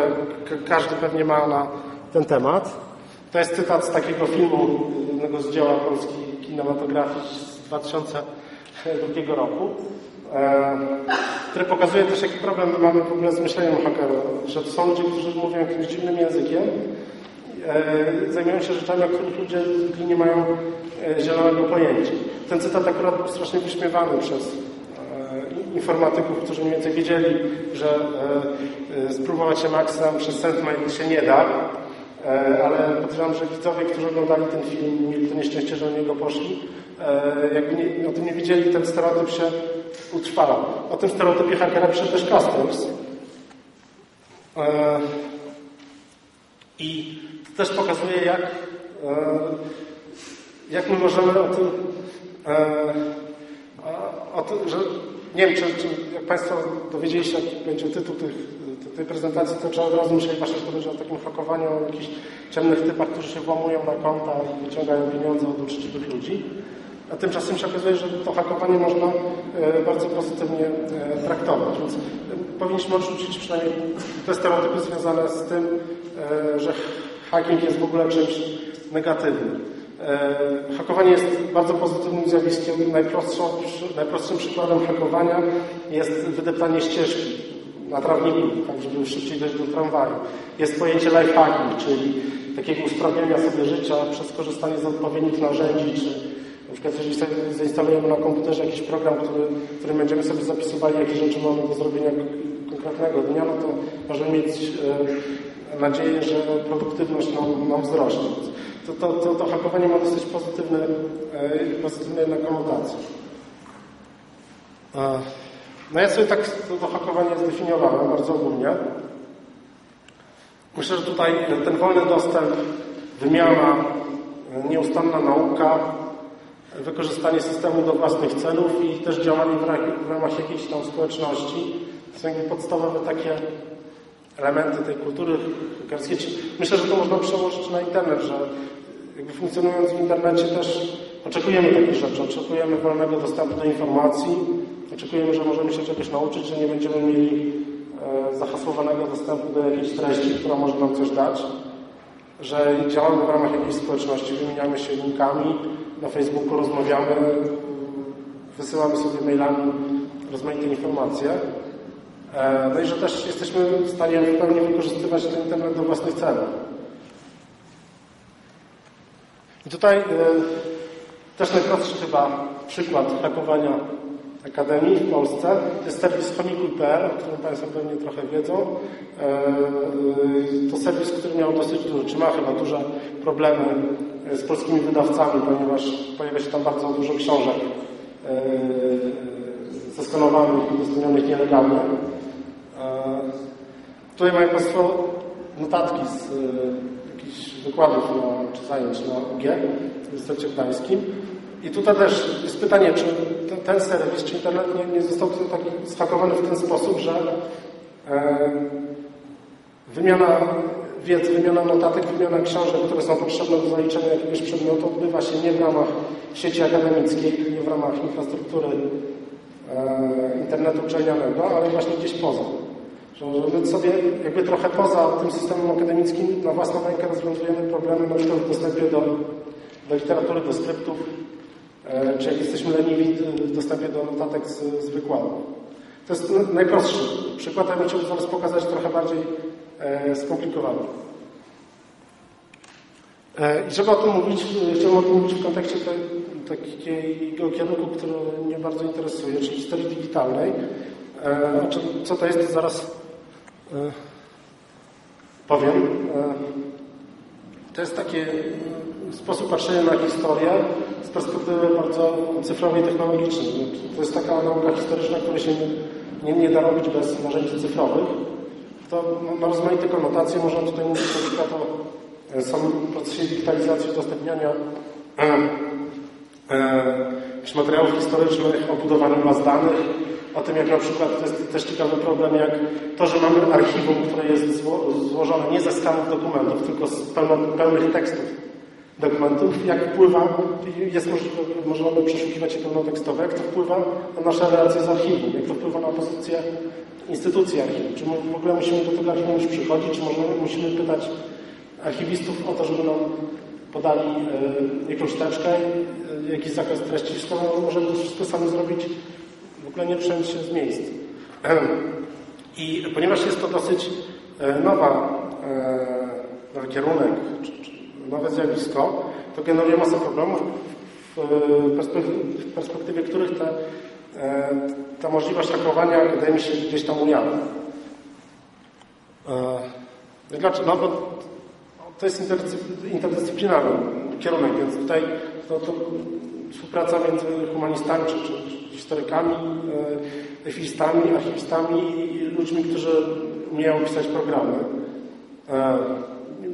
każdy pewnie ma na ten temat. To jest cytat z takiego filmu, jednego z dzieła polskiej kinematografii z 2002 roku, który pokazuje też, jaki problem mamy w ogóle z myśleniem hakerów, że to są ludzie, którzy mówią jakimś dziwnym językiem, zajmują się rzeczami, o których ludzie nie mają zielonego pojęcia. Ten cytat akurat był strasznie wyśmiewany przez informatyków, którzy mniej więcej wiedzieli, że spróbować się maksem przez SendMail się nie da, ale podejrzewam, że widzowie, którzy oglądali ten film, mieli to nieszczęście, że na niego poszli, jakby nie, o tym nie wiedzieli, ten stereotyp się utrwalał. O tym stereotypie hakera pisze też Casters. I to też pokazuje, jak, jak my możemy o tym, o tym że nie wiem, czy, czy jak Państwo dowiedzieli się, jaki będzie tytuł tych, tej prezentacji, to trzeba od razu myśleć Wasze podejrzeć o takim hakowaniu, o jakichś ciemnych typach, którzy się włamują na konta i wyciągają pieniądze od uczciwych ludzi. a tymczasem się okazuje, że to hakowanie można e, bardzo pozytywnie e, traktować. Więc e, powinniśmy odrzucić przynajmniej te stereotypy związane z tym, że hacking jest w ogóle czymś negatywnym. Hakowanie jest bardzo pozytywnym zjawiskiem. Najprostszym przykładem hakowania jest wydeptanie ścieżki na trawniku, tak żeby szybciej dojść do tramwaju. Jest pojęcie lifehacking, czyli takiego usprawniania sobie życia przez korzystanie z odpowiednich narzędzi, czy na przykład jeżeli zainstalujemy na komputerze jakiś program, który, którym będziemy sobie zapisywali, jakie rzeczy mamy do zrobienia konkretnego dnia, no to możemy mieć e, nadzieję, że produktywność nam, nam wzrośnie. To, to, to, to hakowanie ma dosyć pozytywne, e, pozytywne konotacje. No ja sobie tak to, to hakowanie zdefiniowałem bardzo ogólnie. Myślę, że tutaj ten wolny dostęp, wymiana, nieustanna nauka, wykorzystanie systemu do własnych celów i też działanie w ramach jakiejś tam społeczności to są jakby podstawowe takie elementy tej kultury hakerskiej. Myślę, że to można przełożyć na internet, że jakby funkcjonując w internecie też oczekujemy takich rzeczy, oczekujemy wolnego dostępu do informacji, oczekujemy, że możemy się czegoś nauczyć, że nie będziemy mieli e, zahasłowanego dostępu do jakiejś treści, która może nam coś dać, że działamy w ramach jakiejś społeczności, wymieniamy się linkami, na Facebooku rozmawiamy, wysyłamy sobie mailami rozmaite informacje. E, No i że też jesteśmy w stanie w pełni wykorzystywać ten internet do własnych celów. I tutaj e, też najprostszy chyba przykład hakowania Akademii w Polsce to jest serwis chomikuj.pl, o którym Państwo pewnie trochę wiedzą. E, To serwis, który miał dosyć duże, czy ma chyba duże problemy z polskimi wydawcami, ponieważ pojawia się tam bardzo dużo książek e, zeskanowanych i udostępnionych nielegalnie. E, Tutaj mają Państwo notatki z jakichś wykładów czy zajęć na UG w Uniwersytecie Gdańskim. I tutaj też jest pytanie, czy ten, serwis, czy internet nie, nie został taki schakowany w ten sposób, że e, wymiana wiedzy, wymiana notatek, wymiana książek, które są potrzebne do zaliczenia jakiegoś przedmiotu odbywa się nie w ramach sieci akademickiej, nie w ramach infrastruktury e, internetu uczelnianego, ale właśnie gdzieś poza. Że sobie jakby trochę poza tym systemem akademickim na własną rękę rozwiązujemy problemy na przykład w dostępie do, do literatury, do skryptów, e, czy jak jesteśmy leniwi w dostępie do notatek z, z. To jest najprostszy przykład, ja bym chciał zaraz pokazać trochę bardziej e, skomplikowany. E, I żeby o tym mówić, chciałbym o tym mówić w kontekście te, takiego kierunku, który mnie bardzo interesuje, czyli historii digitalnej. Co to jest, to zaraz powiem. To jest taki sposób patrzenia na historię z perspektywy bardzo cyfrowej technologicznej. To jest taka nauka historyczna, której się nie, nie, da robić bez narzędzi cyfrowych. To ma rozmaite konotacje. Można tutaj mówić na przykład o samym procesie digitalizacji udostępniania materiałów historycznych, o budowaniu baz danych, o tym, jak na przykład, to jest też ciekawy problem, jak to, że mamy archiwum, które jest zło, złożone nie ze skanów dokumentów, tylko z pełno, pełnych tekstów dokumentów, jak wpływa, jest możliwe, możemy przeszukiwać je pełnotekstowe, jak to wpływa na nasze relacje z archiwum, jak to wpływa na pozycję instytucji archiwum. Czy w ogóle musimy do tego archiwum już przychodzić, czy możemy, musimy pytać archiwistów o to, żeby nam podali e, jakąś teczkę, e, jakiś zakaz treści, wszystko możemy to wszystko sami zrobić w ogóle nie ruszając się z miejsc. I ponieważ jest to dosyć nowa, nowy kierunek, czy, czy nowe zjawisko, to generuje masę problemów, w perspektywie, których te, ta możliwość hakowania wydaje mi się gdzieś tam ujawnia. Dlaczego? No bo to jest interdyscyplinarny kierunek, więc tutaj to, to współpraca między humanistami czy, czy historykami, efistami, archiwistami i ludźmi, którzy umieją pisać programy.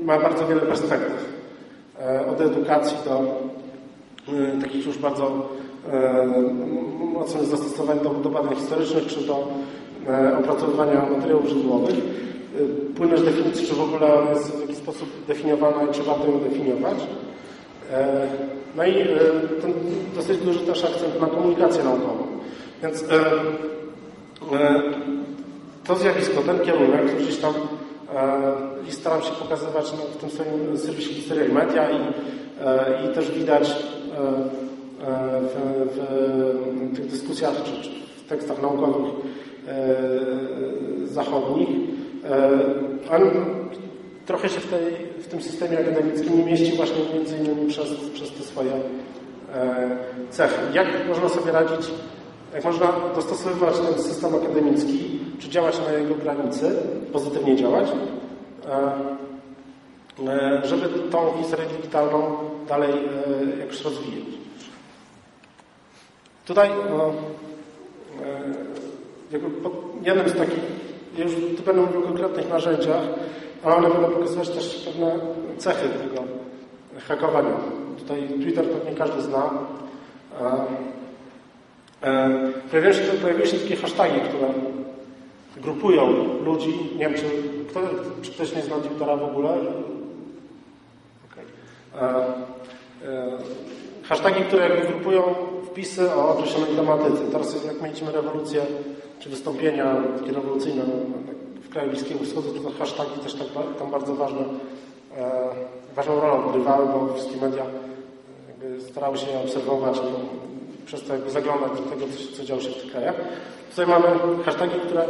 Ma bardzo wiele perspektyw. Od edukacji do takich już bardzo mocnych zastosowań do, do badań historycznych czy do opracowywania materiałów źródłowych. Płynność definicji, czy w ogóle jest w jakiś sposób definiowana i czy warto ją definiować. E, no i e, ten dosyć duży też akcent na komunikację naukową. Więc e, e, to zjawisko, ten kierunek gdzieś tam e, i staram się pokazywać no, w tym swoim serwisie Historia i Media i, e, i też widać e, e, w, w tych dyskusjach czy, w tekstach naukowych zachodnich. On trochę się w, tej, w tym systemie akademickim nie mieści właśnie między innymi przez, przez te swoje cechy. Jak można sobie radzić, jak można dostosowywać ten system akademicki, czy działać na jego granicy, pozytywnie działać, e, e, żeby tą historię digitalną dalej e, jakoś rozwijać. Tutaj jednym z takich, ja już tu będę mówił o konkretnych narzędziach, ale one będą pokazywać też pewne cechy tego hakowania. Tutaj Twitter pewnie każdy zna. Pojawiły się takie hasztagi, które grupują ludzi. Nie wiem, czy, kto, czy ktoś nie zna Twittera w ogóle? Okay. E, e, hasztagi, które grupują wpisy o określonej tematyce. Teraz jak mieliśmy rewolucję, czy wystąpienia takie rewolucyjne w kraju Bliskiego Wschodu, to hasztagi też tak, tam bardzo ważne, e, ważną rolę odgrywały, bo wszystkie media jakby starały się obserwować przez to jakby zaglądać do tego, co, co działo się w tych krajach. Tutaj mamy hasztagi, które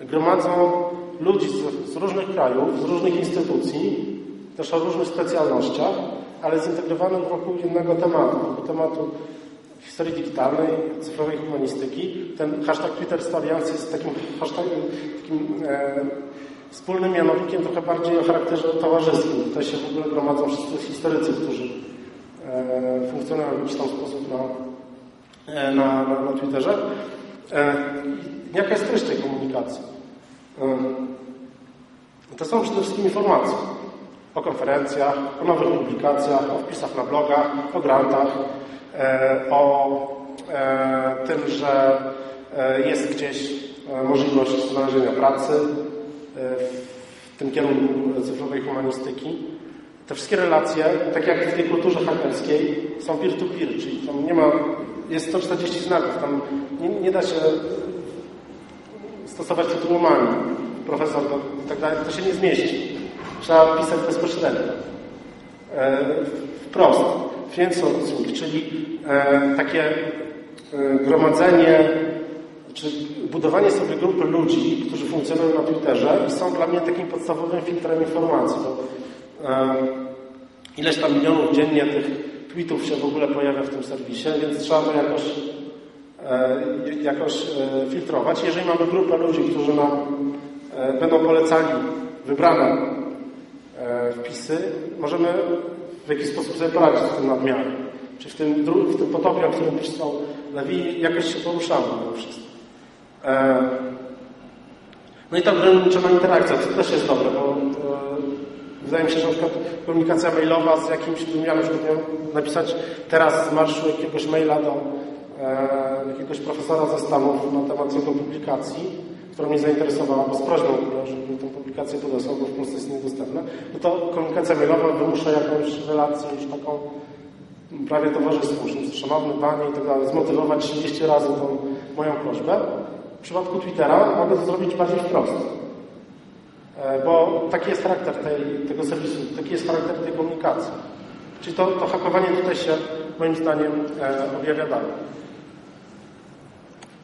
gromadzą ludzi z, z różnych krajów, z różnych instytucji, też o różnych specjalnościach, ale zintegrowanych wokół jednego tematu, tematu historii digitalnej, cyfrowej humanistyki. Ten hashtag Twitter Stawians jest takim hashtagiem, takim e, wspólnym mianownikiem trochę bardziej o charakterze towarzyskim. Tutaj się w ogóle gromadzą wszyscy historycy, którzy e, funkcjonują w jakiś tam sposób na, na, na, na Twitterze. E, jaka jest treść tej komunikacji? E, to są przede wszystkim informacje o konferencjach, o nowych publikacjach, o wpisach na blogach, o grantach, e, o e, tym, że e, jest gdzieś możliwość znalezienia pracy w tym kierunku cyfrowej humanistyki. Te wszystkie relacje, tak jak w tej kulturze hakerskiej, są peer-to-peer, -peer, czyli tam nie ma, jest 140 znaków, tam nie, nie da się stosować tytułomanii, profesor i tak dalej, to się nie zmieści. Trzeba pisać bezpośrednio. E, wprost. Friendssourcing, czyli e, takie e, gromadzenie, czy budowanie sobie grupy ludzi, którzy funkcjonują na Twitterze i są dla mnie takim podstawowym filtrem informacji. Bo, e, ileś tam milionów dziennie tych tweetów się w ogóle pojawia w tym serwisie, więc trzeba to jakoś, e, jakoś e, filtrować. Jeżeli mamy grupę ludzi, którzy nam będą polecali wybrane wpisy, możemy w jakiś sposób sobie poradzić z tym nadmiarem. Czy w tym, w tym potopie, o którym pisał Lewi, jakoś się poruszamy mimo wszystko. No i ta ograniczona interakcja, to też jest dobre, bo wydaje mi się, że na przykład komunikacja mailowa z jakimś, bym ja na przykład miał napisać teraz z marszu jakiegoś maila do e, jakiegoś profesora ze Stanów na temat jego publikacji, która mnie zainteresowała, bo z prośbą, żeby tę publikację podesłał, bo w Polsce jest niedostępna, no to komunikacja mailowa wymusza jakąś relację już taką prawie towarzyską, szanowny Panie i tak dalej, zmotywować 30 razy tą moją prośbę. W przypadku Twittera mogę to zrobić bardziej wprost. Bo taki jest charakter tej, tego serwisu, taki jest charakter tej komunikacji. Czyli to, to hakowanie tutaj się moim zdaniem e, objawia dalej.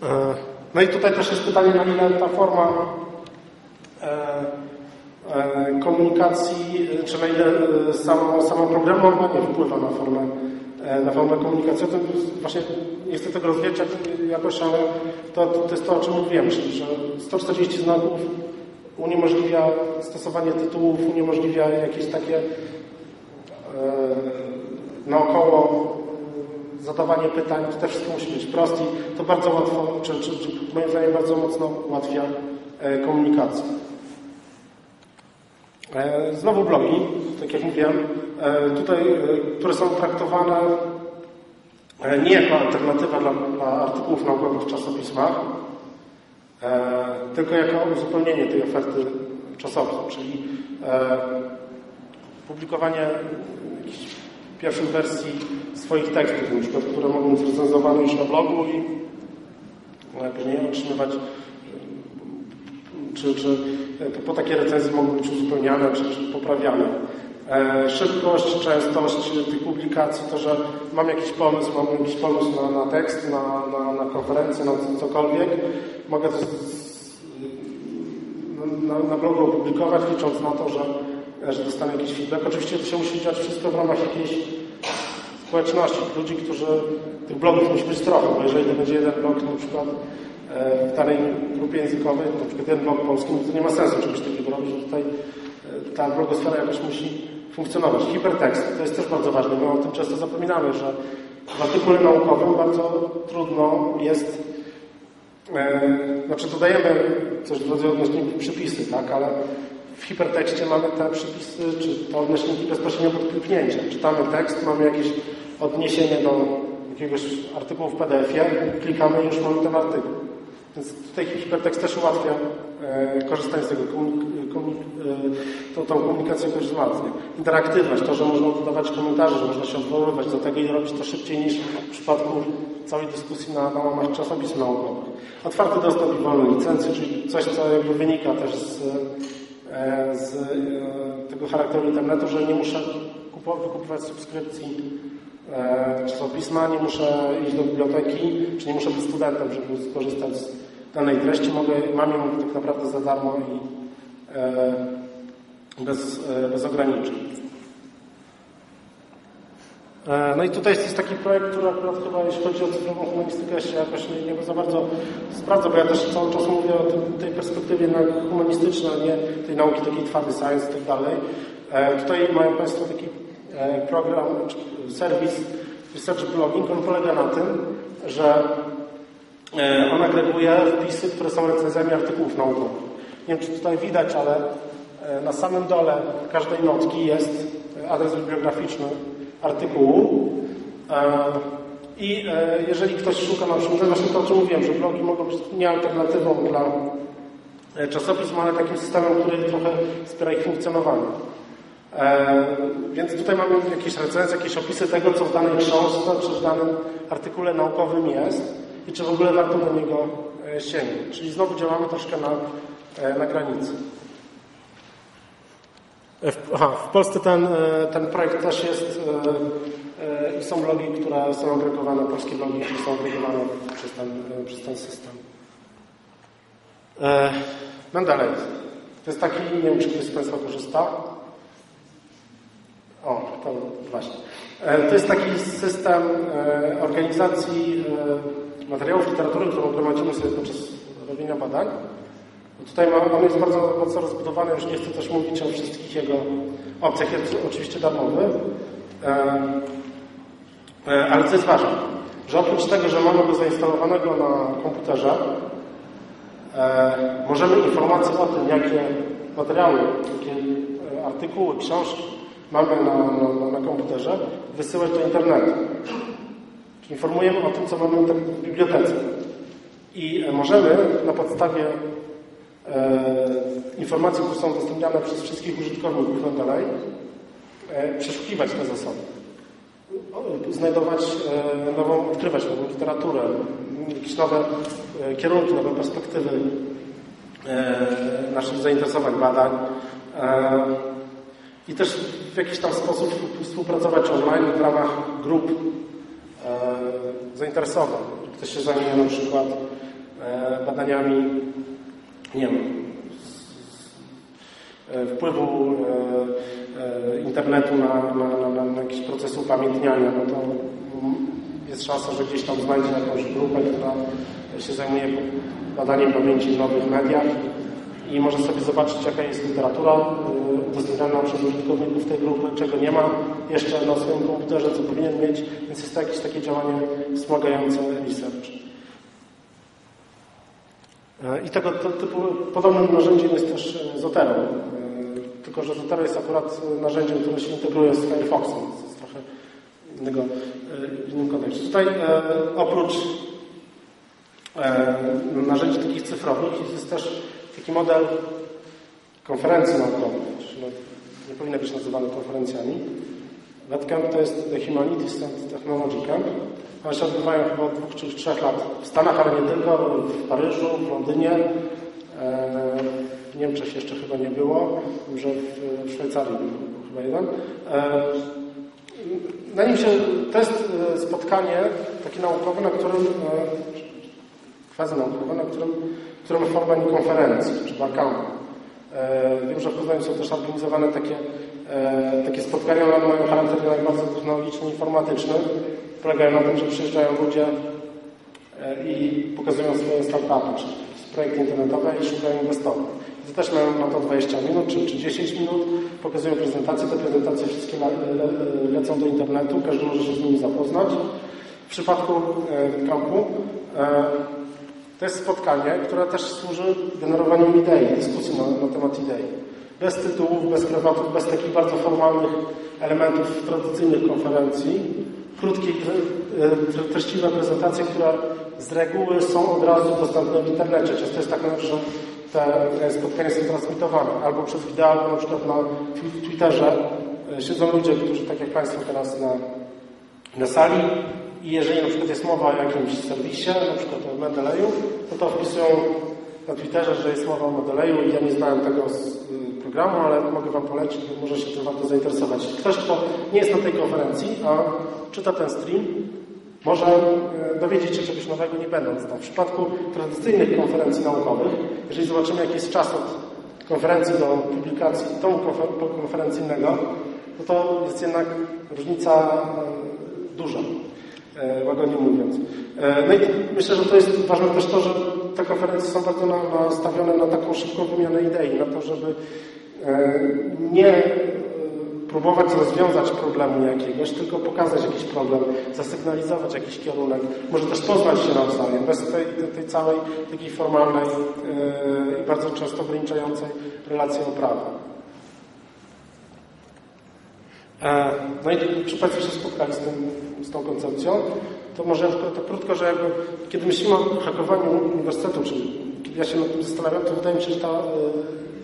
E, no i tutaj też jest pytanie, na ile ta forma e, komunikacji, czy na ile samo, samo programowanie wpływa na formę, na formę komunikacji. To właśnie nie chcę tego rozwieczać jakoś, ale to, to jest to, o czym mówiłem, że 140 znaków uniemożliwia stosowanie tytułów, uniemożliwia jakieś takie e, naokoło zadawanie pytań, to też wszystko musi być proste to bardzo łatwo, czy, czy, czy moim zdaniem bardzo mocno ułatwia e, komunikację. E, znowu blogi, tak jak mówiłem, tutaj, które są traktowane nie jako alternatywa dla, dla artykułów naukowych w czasopismach, tylko jako uzupełnienie tej oferty czasowej, czyli publikowanie jakichś pierwszych wersji swoich tekstów, na przykład, które mogą być recenzowane już na blogu i e, później otrzymywać czy, czy po takie recenzje mogą być uzupełniane czy, czy poprawiane. E, szybkość, częstość tych publikacji, to, że mam jakiś pomysł, mam jakiś pomysł na, na tekst, na, na, na konferencję, na cokolwiek, mogę to na, na blogu opublikować, licząc na to, że, że dostanę jakiś feedback. Oczywiście to się musi dziać wszystko w ramach jakiejś społeczności, ludzi, którzy tych blogów musi być trochę, bo jeżeli to będzie jeden blog na przykład e, w danej grupie językowej, na przykład jeden blog polski, no to nie ma sensu czegoś takiego robić, że tutaj e, ta blogosfera jakoś musi funkcjonować. Hipertekst to jest też bardzo ważne, my o tym często zapominamy, że w artykule naukowym bardzo trudno jest e, znaczy dodajemy coś w rodzaju odnośników przypisy, tak, ale w hipertekście mamy te przypisy, czy te odnośniki bezpośrednio pod kliknięciem. Czytamy tekst, mamy jakieś odniesienie do jakiegoś artykułu w PDF-ie, klikamy i już mamy ten artykuł. Więc tutaj hipertekst też ułatwia e, korzystanie z tego, tą, tą komunikację też wzmacnia. Interaktywność, to, że można dodawać komentarze, że można się odwoływać do tego i robić to szybciej niż w przypadku całej dyskusji na, na łamach czasopism naukowych. Otwarty dostęp i wolne licencje, czyli coś, co jakby wynika też z, e, z e, tego charakteru internetu, że nie muszę kupować subskrypcji e, czasopisma, nie muszę iść do biblioteki, czy nie muszę być studentem, żeby skorzystać z danej treści. Mogę, mam ją tak naprawdę za darmo i bez, bez ograniczeń. No i tutaj jest taki projekt, który akurat chyba, jeśli chodzi o cyfrową humanistykę, się jakoś nie, nie za bardzo sprawdza, bo ja też cały czas mówię o tej perspektywie humanistycznej, a nie tej nauki takiej twardy science i tak dalej. Tutaj mają Państwo taki program, serwis Research Blogging. On polega na tym, że on agreguje wpisy, które są recenzjami artykułów naukowych. Nie wiem, czy tutaj widać, ale na samym dole każdej notki jest adres bibliograficzny artykułu. I jeżeli ktoś szuka na przykład, właśnie to, o czym mówiłem, że blogi mogą być nie alternatywą dla czasopism, ale takim systemem, który trochę wspiera ich funkcjonowanie. Więc tutaj mamy jakieś recenzje, jakieś opisy tego, co w danej książce, czy w danym artykule naukowym jest i czy w ogóle warto do niego sięgnąć. Czyli znowu działamy troszkę na, na granicy. W, aha, w Polsce ten, ten projekt też jest i są blogi, które są agregowane, polskie blogi, które są agregowane przez ten, przez ten system. Mendeley. To jest taki, nie wiem, czy ktoś z Państwa korzysta. O, to właśnie. To jest taki system organizacji materiałów literatury, którą gromadzimy sobie podczas robienia badań. Tutaj on jest bardzo mocno rozbudowany, już nie chcę też mówić o wszystkich jego opcjach, jest oczywiście darmowy. Ale co jest ważne, że oprócz tego, że mamy go zainstalowanego na komputerze, możemy informacje o tym, jakie materiały, jakie artykuły, książki mamy na, na, na komputerze, wysyłać do internetu. Informujemy o tym, co mamy w bibliotece. I możemy na podstawie e, informacji, które są udostępniane przez wszystkich użytkowników Mendeley, e, przeszukiwać te zasoby. Znajdować e, nową, odkrywać nową literaturę, jakieś nowe e, kierunki, nowe perspektywy e, naszych zainteresowań, badań. E, I też w jakiś tam sposób współpracować online w ramach grup zainteresowań. Ktoś się zajmuje na przykład badaniami nie wiem, wpływu internetu na, na, na, na jakiś proces upamiętniania, no to jest szansa, że gdzieś tam znajdzie jakąś grupę, która się zajmuje badaniem pamięci w nowych mediach i może sobie zobaczyć, jaka jest literatura udostępniana przez użytkowników tej grupy, czego nie ma jeszcze na swoim komputerze, co powinien mieć, więc jest to jakieś takie działanie wspomagające research. I tego typu podobnym narzędziem jest też Zotero. Tylko, że Zotero jest akurat narzędziem, które się integruje z Firefoxem, więc jest trochę innego, innym kontekście. Tutaj oprócz narzędzi takich cyfrowych jest też taki model konferencji naukowych. No, nie powinny być nazywane konferencjami. WebCamp to jest The Humanities and Technology Camp. One się odbywają chyba od dwóch czy trzech lat w Stanach, ale nie tylko, w Paryżu, w Londynie, e, w Niemczech jeszcze chyba nie było, że w Szwajcarii był chyba jeden. E, na nim się, to jest e, spotkanie takie naukowe, na którym, quasi naukowe, na którym, którym forma konferencji, czy barcampu. Wiem, że w Poznaniu są też organizowane takie, takie spotkania, mają charakter bardzo technologiczny, informatyczny. Polegają na tym, że przyjeżdżają ludzie i pokazują swoje startupy, czy projekty internetowe i szukają inwestorów. To też mają na to 20 minut czy, czy 10 minut, pokazują prezentacje, te prezentacje wszystkie le, le, lecą do internetu, każdy może się z nimi zapoznać. W przypadku e, kampu e, to jest spotkanie, które też służy generowaniu idei, dyskusji na, na temat idei. Bez tytułów, bez krawatów, bez takich bardzo formalnych elementów tradycyjnych konferencji. Krótkie, e, treściwe prezentacje, które z reguły są od razu dostępne w internecie. Często jest tak, że te spotkania są transmitowane albo przez wideo, albo na przykład na Twitterze siedzą ludzie, którzy tak jak Państwo teraz na, na sali i jeżeli na przykład jest mowa o jakimś serwisie, na przykład o Medeleju, no to wpisują na Twitterze, że jest mowa o Medeleju i ja nie znałem tego z programu, ale mogę Wam polecić, bo może się tym warto zainteresować. Ktoś, kto nie jest na tej konferencji, a czyta ten stream, może dowiedzieć się czegoś nowego nie będąc tam. W przypadku tradycyjnych konferencji naukowych, jeżeli zobaczymy jaki jest czas od konferencji do publikacji tomu konferencyjnego, no to jest jednak różnica duża, łagodnie mówiąc. No i myślę, że to jest ważne też to, że te konferencje są bardzo nastawione na taką szybką wymianę idei, na to, żeby nie próbować rozwiązać problemu jakiegoś, tylko pokazać jakiś problem, zasygnalizować jakiś kierunek, może też poznać się nawzajem, bez tej, tej całej takiej formalnej yy, i bardzo często ograniczającej relacji o prawo. E, no i czy Państwo się spotkali z, tym, z tą koncepcją? To może tak krótko, że jakby, kiedy myślimy o hakowaniu uniwersytetu, czy kiedy ja się nad tym zastanawiam, to wydaje mi się, że ta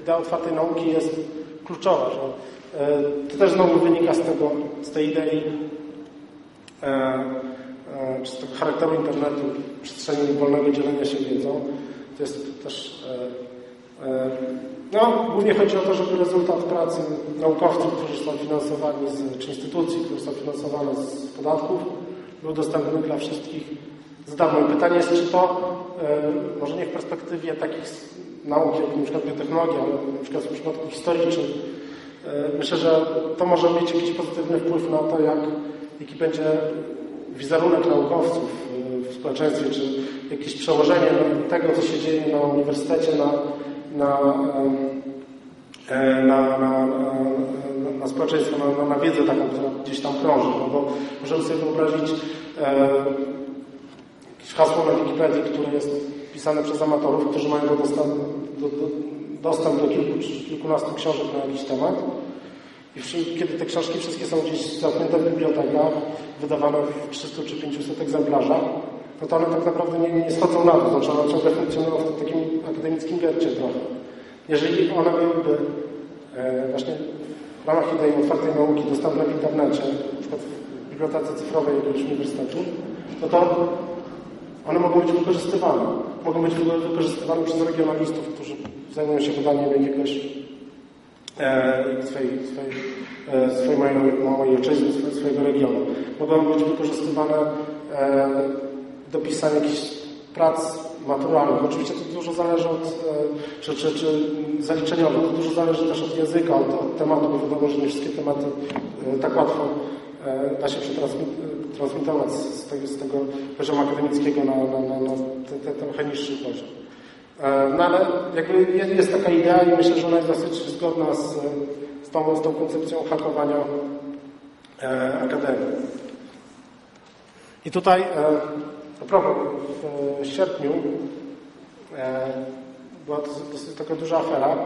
idea otwartej nauki jest kluczowa, że to też znowu wynika z, tego, z tej idei, czy z tego charakteru internetu, przestrzeni wolnego dzielenia się wiedzą. To jest też, no, głównie chodzi o to, żeby rezultat pracy naukowców, którzy są finansowani z, czy instytucji, które są finansowane z podatków, był dostępny dla wszystkich za darmo. Pytanie jest, czy to, może nie w perspektywie takich nauk, jak na przykład biotechnologia, ale na przykład w przypadku historii, czy Myślę, że to może mieć jakiś pozytywny wpływ na to, jak, jaki będzie wizerunek naukowców w społeczeństwie, czy jakieś przełożenie tego, co się dzieje na uniwersytecie, na, na, na, na, na społeczeństwo, na, na wiedzę taką, która gdzieś tam krąży. No bo możemy sobie wyobrazić e, jakieś hasło na Wikipedii, które jest pisane przez amatorów, którzy mają dostęp do, do, dostęp do kilku kilkunastu książek na jakiś temat. I kiedy te książki wszystkie są gdzieś zamknięte w bibliotekach, wydawane w 300 czy 500 egzemplarzach, no to one tak naprawdę nie, nie schodzą na to. Znaczy one ciągle funkcjonują w takim akademickim getcie trochę. Jeżeli one byłyby e, właśnie w ramach idei otwartej nauki dostępne w internecie, na przykład w bibliotece cyfrowej jakiegoś uniwersytetu, no to one mogą być wykorzystywane. Mogą być wykorzystywane przez regionalistów, którzy zajmują się badaniem jakiegoś e, swojej, swojej, e, swojej małej, ojczyzny, swojego regionu. Mogą być wykorzystywane e, do pisania jakichś prac maturalnych. Oczywiście to dużo zależy od, e, czy, czy, czy zaliczeniowych, to dużo zależy też od języka, od, od tematu, bo wiadomo, że nie wszystkie tematy e, tak łatwo e, da się przetransmitować z tego, z tego poziomu akademickiego na, na, na, na ten, ten niższy poziom. No ale jakby jest taka idea i myślę, że ona jest dosyć zgodna z, z, tą, z tą koncepcją hakowania e, akademii. I tutaj e, w, w sierpniu e, była to dosyć taka duża afera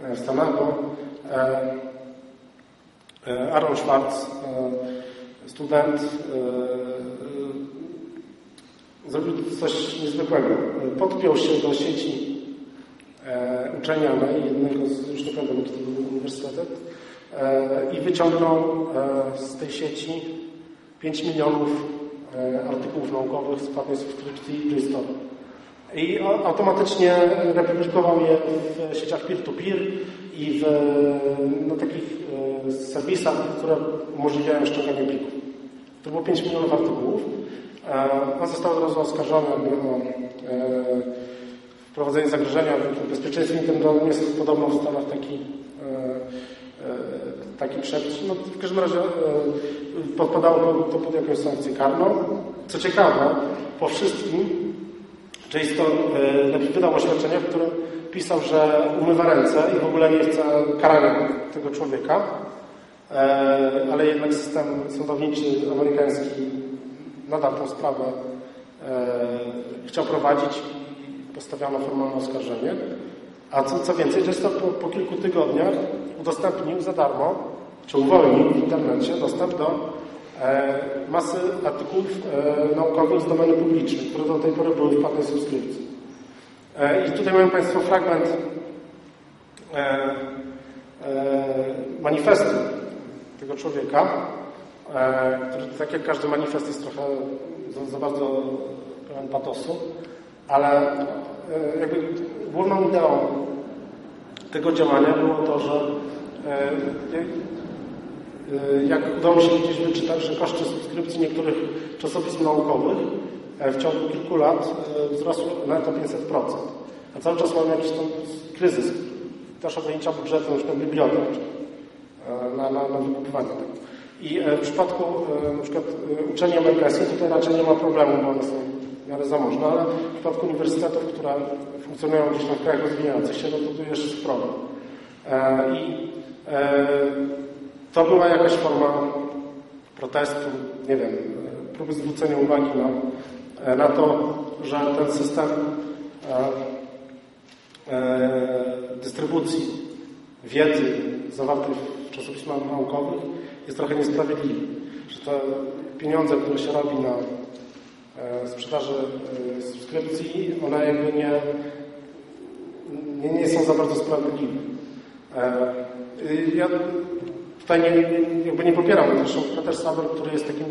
w Stanach, bo Aaron Schwartz, student, zrobił coś niezwykłego. Podpiął się do sieci e, uczenia jednego z, już nie pamiętam, to był uniwersytet, i wyciągnął z tej sieci 5 milionów artykułów naukowych z płatnej subskrypcji JSTOR. I automatycznie republikował je w sieciach peer-to-peer i w no, takich serwisach, które umożliwiają ściąganie plików. To było 5 milionów artykułów. On został od razu oskarżony o wprowadzenie zagrożenia bezpieczeństwa internetowego. Jest podobno w Stanach taki, taki przepis. No, w każdym razie podpadało to pod jakąś sankcję karną. Co ciekawe, po wszystkim Często wydał oświadczenie, w którym pisał, że umywa ręce i w ogóle nie chce karania tego człowieka, ale jednak system sądowniczy amerykański nadal tą sprawę chciał prowadzić i postawiono formalne oskarżenie. A co, co więcej, często po, po kilku tygodniach udostępnił za darmo, czy uwolnił w internecie dostęp do masy artykułów naukowych z domeny publicznej, które do tej pory były w płatnej subskrypcji. I tutaj mają Państwo fragment manifestu tego człowieka, który tak jak każdy manifest jest trochę za, za bardzo pełen patosu, ale jakby główną ideą tego działania było to, że jak udało się gdzieś wyczytać, że koszty subskrypcji niektórych czasopism naukowych w ciągu kilku lat wzrosły nawet o 500%. A cały czas mamy jakiś tam kryzys, też ograniczenia budżetu na bibliotek na, na, na wykupywanie tego. I w przypadku na przykład uczelni amerykańskich tutaj raczej nie ma problemu, bo one są w miarę zamożne, ale w przypadku uniwersytetów, które funkcjonują gdzieś tam w krajach rozwijających się, no to tu jest problem. I to była jakaś forma protestu, nie wiem, próby zwrócenia uwagi na, na to, że ten system dystrybucji wiedzy zawartej w czasopismach naukowych jest trochę niesprawiedliwy. Że te pieniądze, które się robi na sprzedaży subskrypcji, one jakby nie, nie, nie są za bardzo sprawiedliwe. Ja Tutaj nie, jakby nie popieram. Zresztą Peter Saber, który jest takim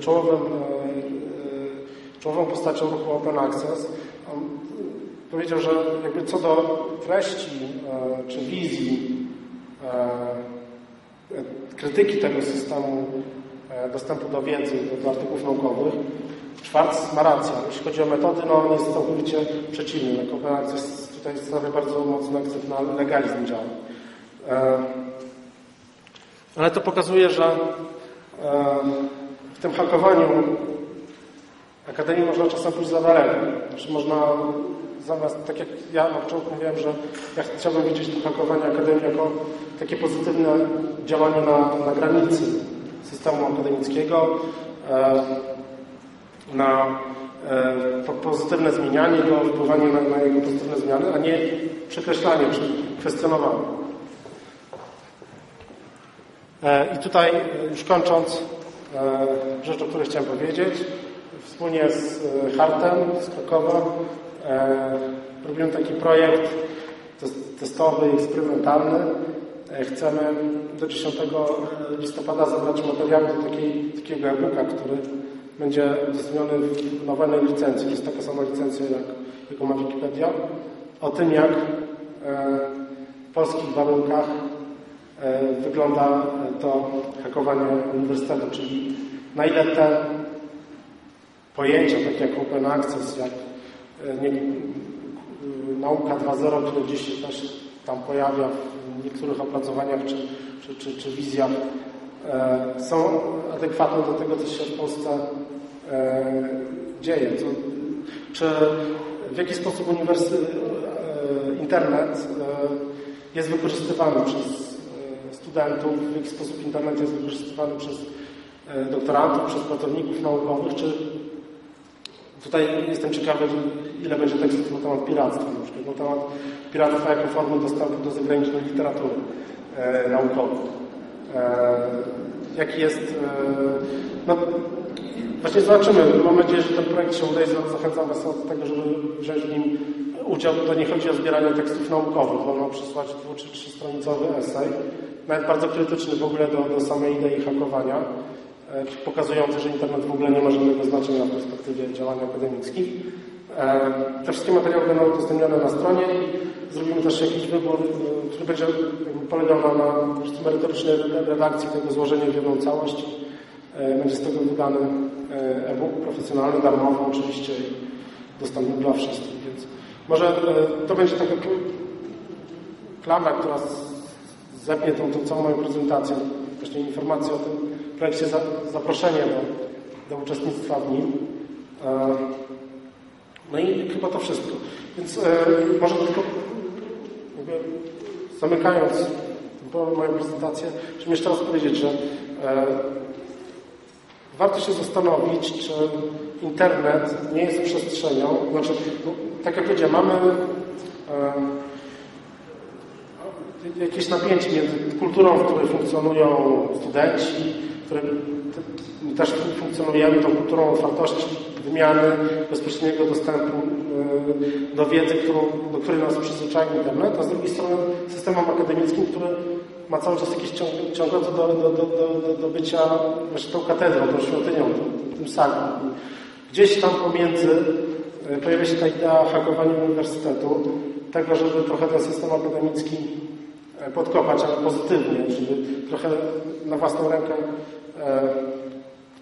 czołowym, czołową postacią ruchu Open Access, powiedział, że jakby co do treści czy wizji krytyki tego systemu dostępu do wiedzy, do, do artykułów naukowych, Schwarz ma rację. Jeśli chodzi o metody, no on jest całkowicie przeciwny. Open Access tutaj stawia bardzo mocny akcent na legalizm działań. Ale to pokazuje, że w tym hakowaniu Akademii można czasem pójść za daleko. Znaczy można zamiast, tak jak ja na początku mówiłem, że ja chciałbym widzieć to hakowanie Akademii jako takie pozytywne działanie na, na granicy systemu akademickiego, na pozytywne zmienianie go, wpływanie na, na jego pozytywne zmiany, a nie przekreślanie czy kwestionowanie. I tutaj już kończąc, rzecz, o której chciałem powiedzieć, wspólnie z Hartem z Krakowa robimy taki projekt testowy, eksperymentalny. Chcemy do 10 listopada zebrać materiały do takiej, takiego e-booka, który będzie udostępniony w nowej licencji. To jest taka sama licencja, jak, jaką ma Wikipedia. O tym, jak w polskich warunkach wygląda to hakowanie uniwersytetu, czyli na ile te pojęcia, takie jak open access, jak nie, nauka 2.0, które gdzieś się też tam pojawia w niektórych opracowaniach czy, czy, czy, czy wizjach, są adekwatne do tego, co się w Polsce dzieje. Czy w jaki sposób internet jest wykorzystywany przez studentów, w jaki sposób internet jest wykorzystywany przez doktorantów, przez pracowników naukowych, czy tutaj jestem ciekawy, ile będzie tekstów na temat piractwa, na przykład na temat piractwa jako formy dostępu do zagranicznej literatury e, naukowej. E, jaki jest... E, no, właśnie zobaczymy. Mam nadzieję, że ten projekt się udaje. Zachęcam Was do tego, żeby wziąć w nim udział. To nie chodzi o zbieranie tekstów naukowych. Wolno przysłać dwu czy trzystronicowy esej nawet bardzo krytyczny w ogóle do, do samej idei hakowania, pokazujący, że internet w ogóle nie ma żadnego znaczenia w perspektywie działań akademickich. E, te wszystkie materiały będą udostępnione na stronie i zrobimy też jakiś wybór, e, który będzie polegał na, merytorycznej redakcji tego złożenia w jedną całość. E, będzie z tego wydany e-book profesjonalny, darmowy oczywiście i dostępny dla wszystkich. Więc może to będzie taka klamra, która zepnie tą, tą całą moją prezentację, właśnie informację o tym projekcie, zaproszenie do, do uczestnictwa w nim. No i chyba to wszystko. Więc e, może tylko zamykając moją prezentację, chciałbym jeszcze raz powiedzieć, że e, warto się zastanowić, czy internet nie jest przestrzenią, znaczy, no, tak jak powiedziałem, mamy e, jakieś napięcie między kulturą, w której funkcjonują studenci, w której też funkcjonujemy, tą kulturą otwartości, wymiany, bezpośredniego dostępu e, do wiedzy, którą, do której nas przyzwyczaił internet, a z drugiej strony systemem akademickim, który ma cały czas jakieś ciągące do, do, do, do, do bycia właśnie tą katedrą, tą świątynią, tym, sagiem. Gdzieś tam pomiędzy e, pojawia się ta idea hakowania uniwersytetu, tego, żeby trochę ten system akademicki e, podkopać, ale pozytywnie, żeby trochę na własną rękę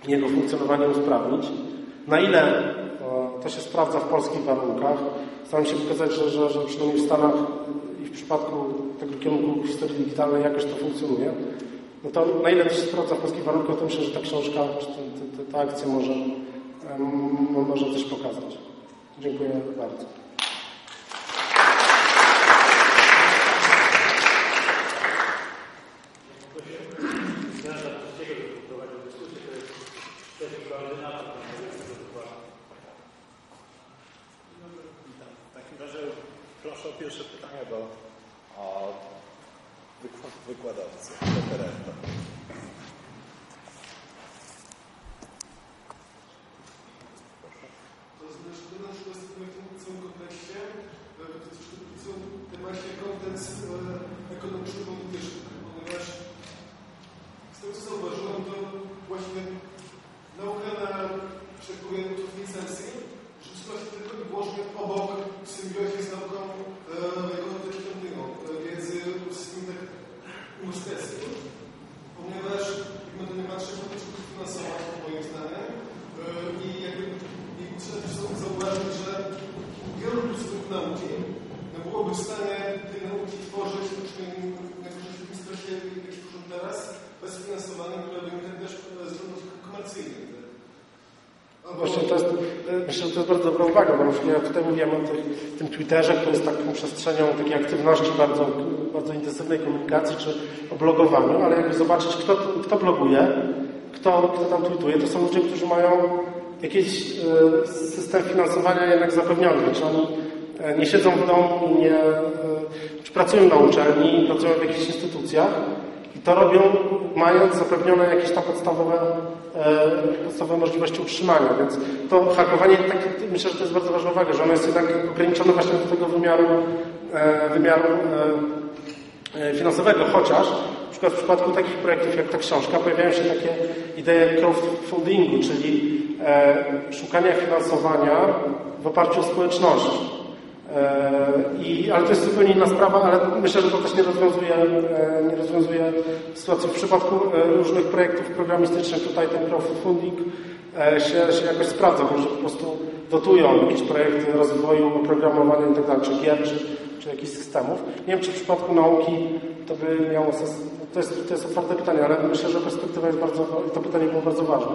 jego funkcjonowanie usprawnić. Na ile to się sprawdza w polskich warunkach? Staram się pokazać, że, że, że przynajmniej w Stanach i w przypadku tego kierunku historii digitalnej jakoś to funkcjonuje. No to na ile to się sprawdza w polskich warunkach, to myślę, że ta książka, czy ta, ta, ta akcja może, um, może coś pokazać. Dziękuję bardzo. Proszę o pierwsze pytanie do wykładowcy, referenta. To znaczy, to na przykład w tym kontekście w tym temacie kontekst ekonomiczno-polityczny, ponieważ z tego co zauważyłem, to właśnie nauka na, że tak powiem, licencji rzuciła się tylko i wyłącznie obok w symbiozie z nauką ekonomiczną, wiedzy wszystkim uniwersyteckim, ponieważ my to nie patrzymy na to, finansować, moim zdaniem, i jakby i trzeba też zauważyć, że wielu profesorów nauki no byłoby w stanie tej nauki tworzyć, przynajmniej na w stresie, jak tworzą teraz, bez finansowania, które wynika też z względów komercyjnych. Właśnie to jest, myślę, że to bardzo dobra uwaga, bo ja tutaj mówiłem o tych, tym Twitterze, który jest taką przestrzenią takiej aktywności, bardzo, bardzo intensywnej komunikacji, czy o blogowaniu, ale jakby zobaczyć, kto, kto bloguje, kto, kto tam tweetuje, to są ludzie, którzy mają jakiś e, system finansowania jednak zapewniony, czy oni e, nie siedzą w domu nie, e, czy pracują na uczelni, pracują w jakichś instytucjach i to robią mając zapewnione jakieś tam podstawowe E, podstawowe możliwości utrzymania, więc to hakowanie, tak, myślę, że to jest bardzo ważna uwaga, że ono jest jednak ograniczone właśnie do tego wymiaru, e, wymiaru e, finansowego, chociaż na przykład w przypadku takich projektów jak ta książka pojawiają się takie idee crowdfundingu, czyli szukania finansowania w oparciu o społeczności. E, I, ale to jest zupełnie inna sprawa, ale myślę, że to też nie rozwiązuje, e, nie rozwiązuje sytuacji. W przypadku e, różnych projektów programistycznych tutaj ten crowdfunding się, się jakoś sprawdza, bo że po prostu dotują jakieś projekty rozwoju oprogramowania itd., tak czy gier, czy, czy jakichś systemów. Nie wiem, czy w przypadku nauki to by miało sens. To jest, to jest otwarte pytanie, ale myślę, że perspektywa jest bardzo, to pytanie było bardzo ważne.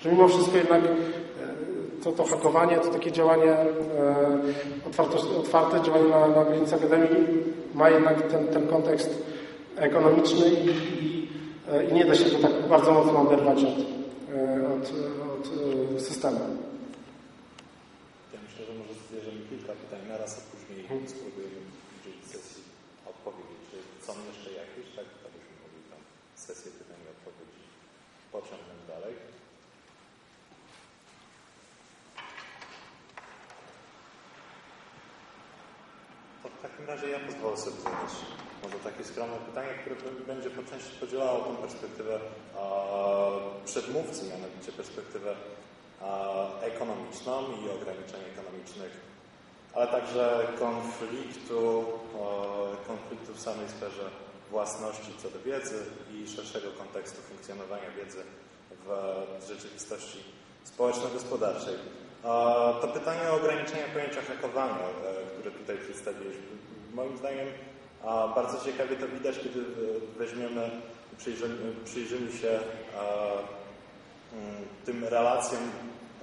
Że mimo wszystko jednak to, to hakowanie, to takie działanie e, otwarte, otwarte działanie na, na granicy Akademii ma jednak ten, ten kontekst ekonomiczny i, i, e, i, nie da się to tak bardzo mocno oderwać od, e, od, od systemu. Ja myślę, że może zbierzemy kilka pytań na raz, a później hmm. spróbujemy udzielić sesji odpowiedzi. Czy są jeszcze jakieś? Tak, tak byśmy mogli tam sesję pytań i odpowiedzi pociągnąć dalej. w takim razie ja pozwolę sobie zadać może takie skromne pytanie, które będzie po części podzielało tą perspektywę e, przedmówcy, mianowicie perspektywę e, ekonomiczną i ograniczeń ekonomicznych, ale także konfliktu, e, konfliktu w samej sferze własności co do wiedzy i szerszego kontekstu funkcjonowania wiedzy w rzeczywistości społeczno-gospodarczej. To pytanie o ograniczenia pojęcia hakowania, które tutaj przedstawiłeś, moim zdaniem bardzo ciekawie to widać, kiedy weźmiemy, przyjrzymy, przyjrzymy się mm, tym relacjom,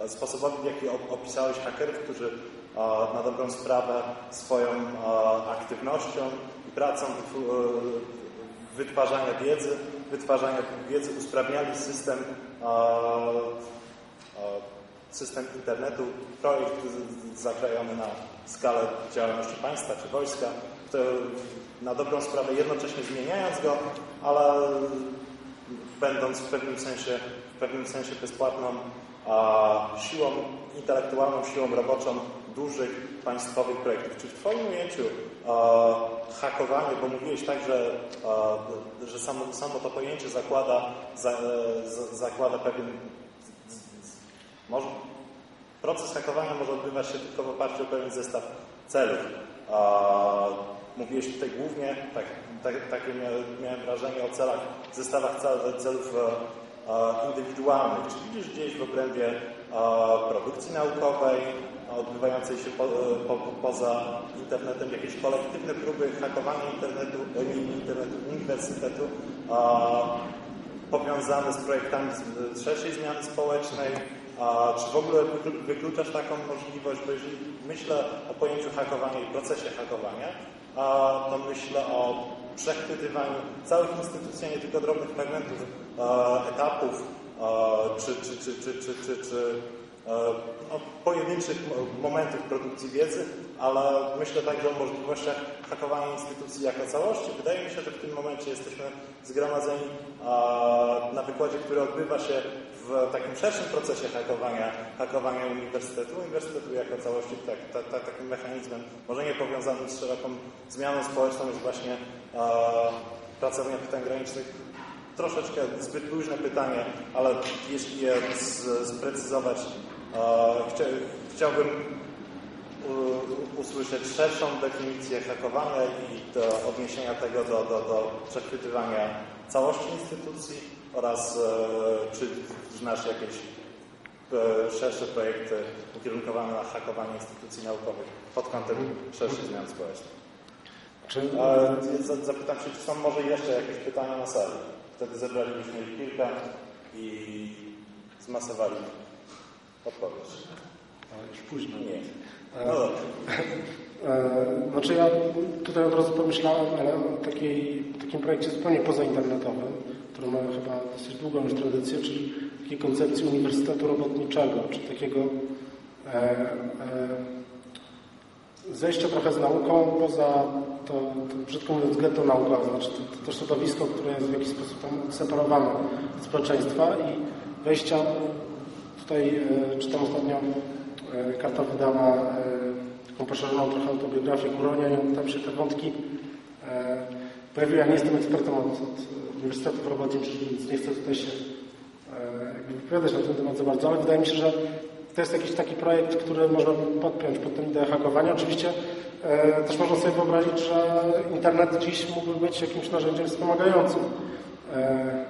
sposobowi, w jaki opisałeś hakerów, którzy na dobrą sprawę swoją aktywnością i pracą wytwarzania wiedzy, wytwarzania wiedzy usprawniali system system internetu, projekt zakrojony na skalę działalności państwa czy wojska, to na dobrą sprawę jednocześnie zmieniając go, ale będąc w pewnym sensie, w pewnym sensie bezpłatną a, siłą intelektualną, siłą roboczą dużych państwowych projektów. Czy w Twoim ujęciu a, hakowanie, bo mówiłeś tak, że, a, że samo, samo to pojęcie zakłada, za, za, zakłada pewien może, proces hakowania może odbywać się tylko w oparciu o pewien zestaw celów. Mówiłeś tutaj głównie, tak, tak, takie miałem wrażenie o celach, zestawach celów e, indywidualnych. Czy widzisz gdzieś w obrębie e, produkcji naukowej, odbywającej się po, e, po, poza internetem, jakieś kolektywne próby hakowania internetu, internetu uniwersytetu powiązane z projektami szerszej zmiany społecznej, a czy w ogóle wykluczasz taką możliwość, bo jeżeli myślę o pojęciu hakowania i procesie hakowania, to myślę o przechwytywaniu całych instytucji, a nie tylko drobnych fragmentów, etapów, czy, czy, czy, czy, czy, czy, czy no, pojedynczych momentów produkcji wiedzy, ale myślę także o możliwościach hakowania instytucji jako całości. Wydaje mi się, że w tym momencie jesteśmy zgromadzeni na wykładzie, który odbywa się w takim szerszym procesie hakowania, hakowania uniwersytetu, uniwersytetu jako całości, tak, ta, ta, takim mechanizmem, może nie powiązanym z szeroką zmianą społeczną, jest właśnie e, pracownia pytań granicznych. Troszeczkę zbyt luźne pytanie, ale jeśli je sprecyzować, chciałbym usłyszeć szerszą definicję hakowania i do odniesienia tego do, do, do przechwytywania całości instytucji oraz e, czy znasz jakieś e, szersze projekty ukierunkowane na hakowanie instytucji naukowych pod kątem szerszych zmian społecznych. Czy... E, zapytam się, czy są może jeszcze jakieś pytania na sali. Wtedy zebralibyśmy ich kilka i zmasowali odpowiedź. Już późno. Nie. No dobrze. Znaczy ja tutaj od razu pomyślałem, ale o takiej, takim projekcie zupełnie pozainternetowym, który ma chyba dosyć długą już tradycję, czyli takiej koncepcji uniwersytetu robotniczego, czy takiego e, e, zejścia trochę z nauką poza to, to brzydko mówiąc, getto naukowe, znaczy to, to środowisko, które jest w jakiś sposób tam separowane od społeczeństwa i wejścia tutaj e, czytam ostatnio e, karta wydana e, taką poszerzoną trochę autobiografię Kuronia i tam się te wątki pojawiły. Ja nie jestem ekspertem od, od uniwersytetów robotniczych, więc nie chcę tutaj się e, wypowiadać na ten temat za bardzo, ale wydaje mi się, że to jest jakiś taki projekt, który można podpiąć pod tę ideę hakowania. Oczywiście e, też można sobie wyobrazić, że internet dziś mógłby być jakimś narzędziem wspomagającym e,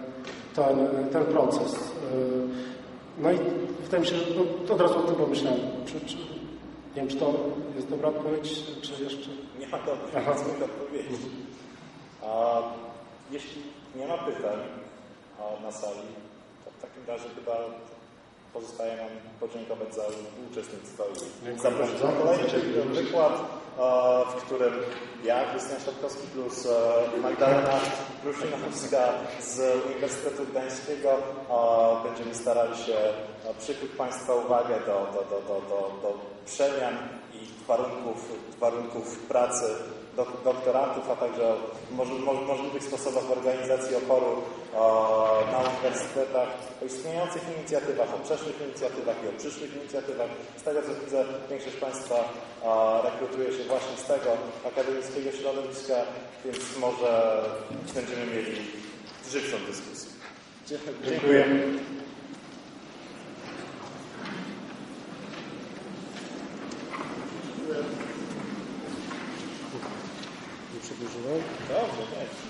ten, ten proces. E, no i wydaje mi się, że no, od razu o tym pomyślałem. Czy, czy, nie wiem, czy to jest dobra odpowiedź, czy jeszcze... Nie ma dobrych odpowiedzi. A jeśli nie ma pytań na sali, to w takim razie chyba pozostaje nam podziękować za uczestnictwo i zaprosić na kolejny wykład, w którym ja, Krystian Szopkowski plus e, Magdalena Kruszynowska z Uniwersytetu Gdańskiego będziemy starali się przykuć Państwa uwagę do, do, do, do, do, do przemian i warunków, warunków pracy doktorantów, a także o możliwych sposobach organizacji oporu e, na uniwersytetach, o istniejących inicjatywach, o przeszłych inicjatywach i o przyszłych inicjatywach. Z tego co widzę, większość Państwa e, rekrutuje się właśnie z tego akademickiego środowiska, więc może będziemy mieli żywszą dyskusję. Dziękuję. Dziękuję. переживал. Да, да, да.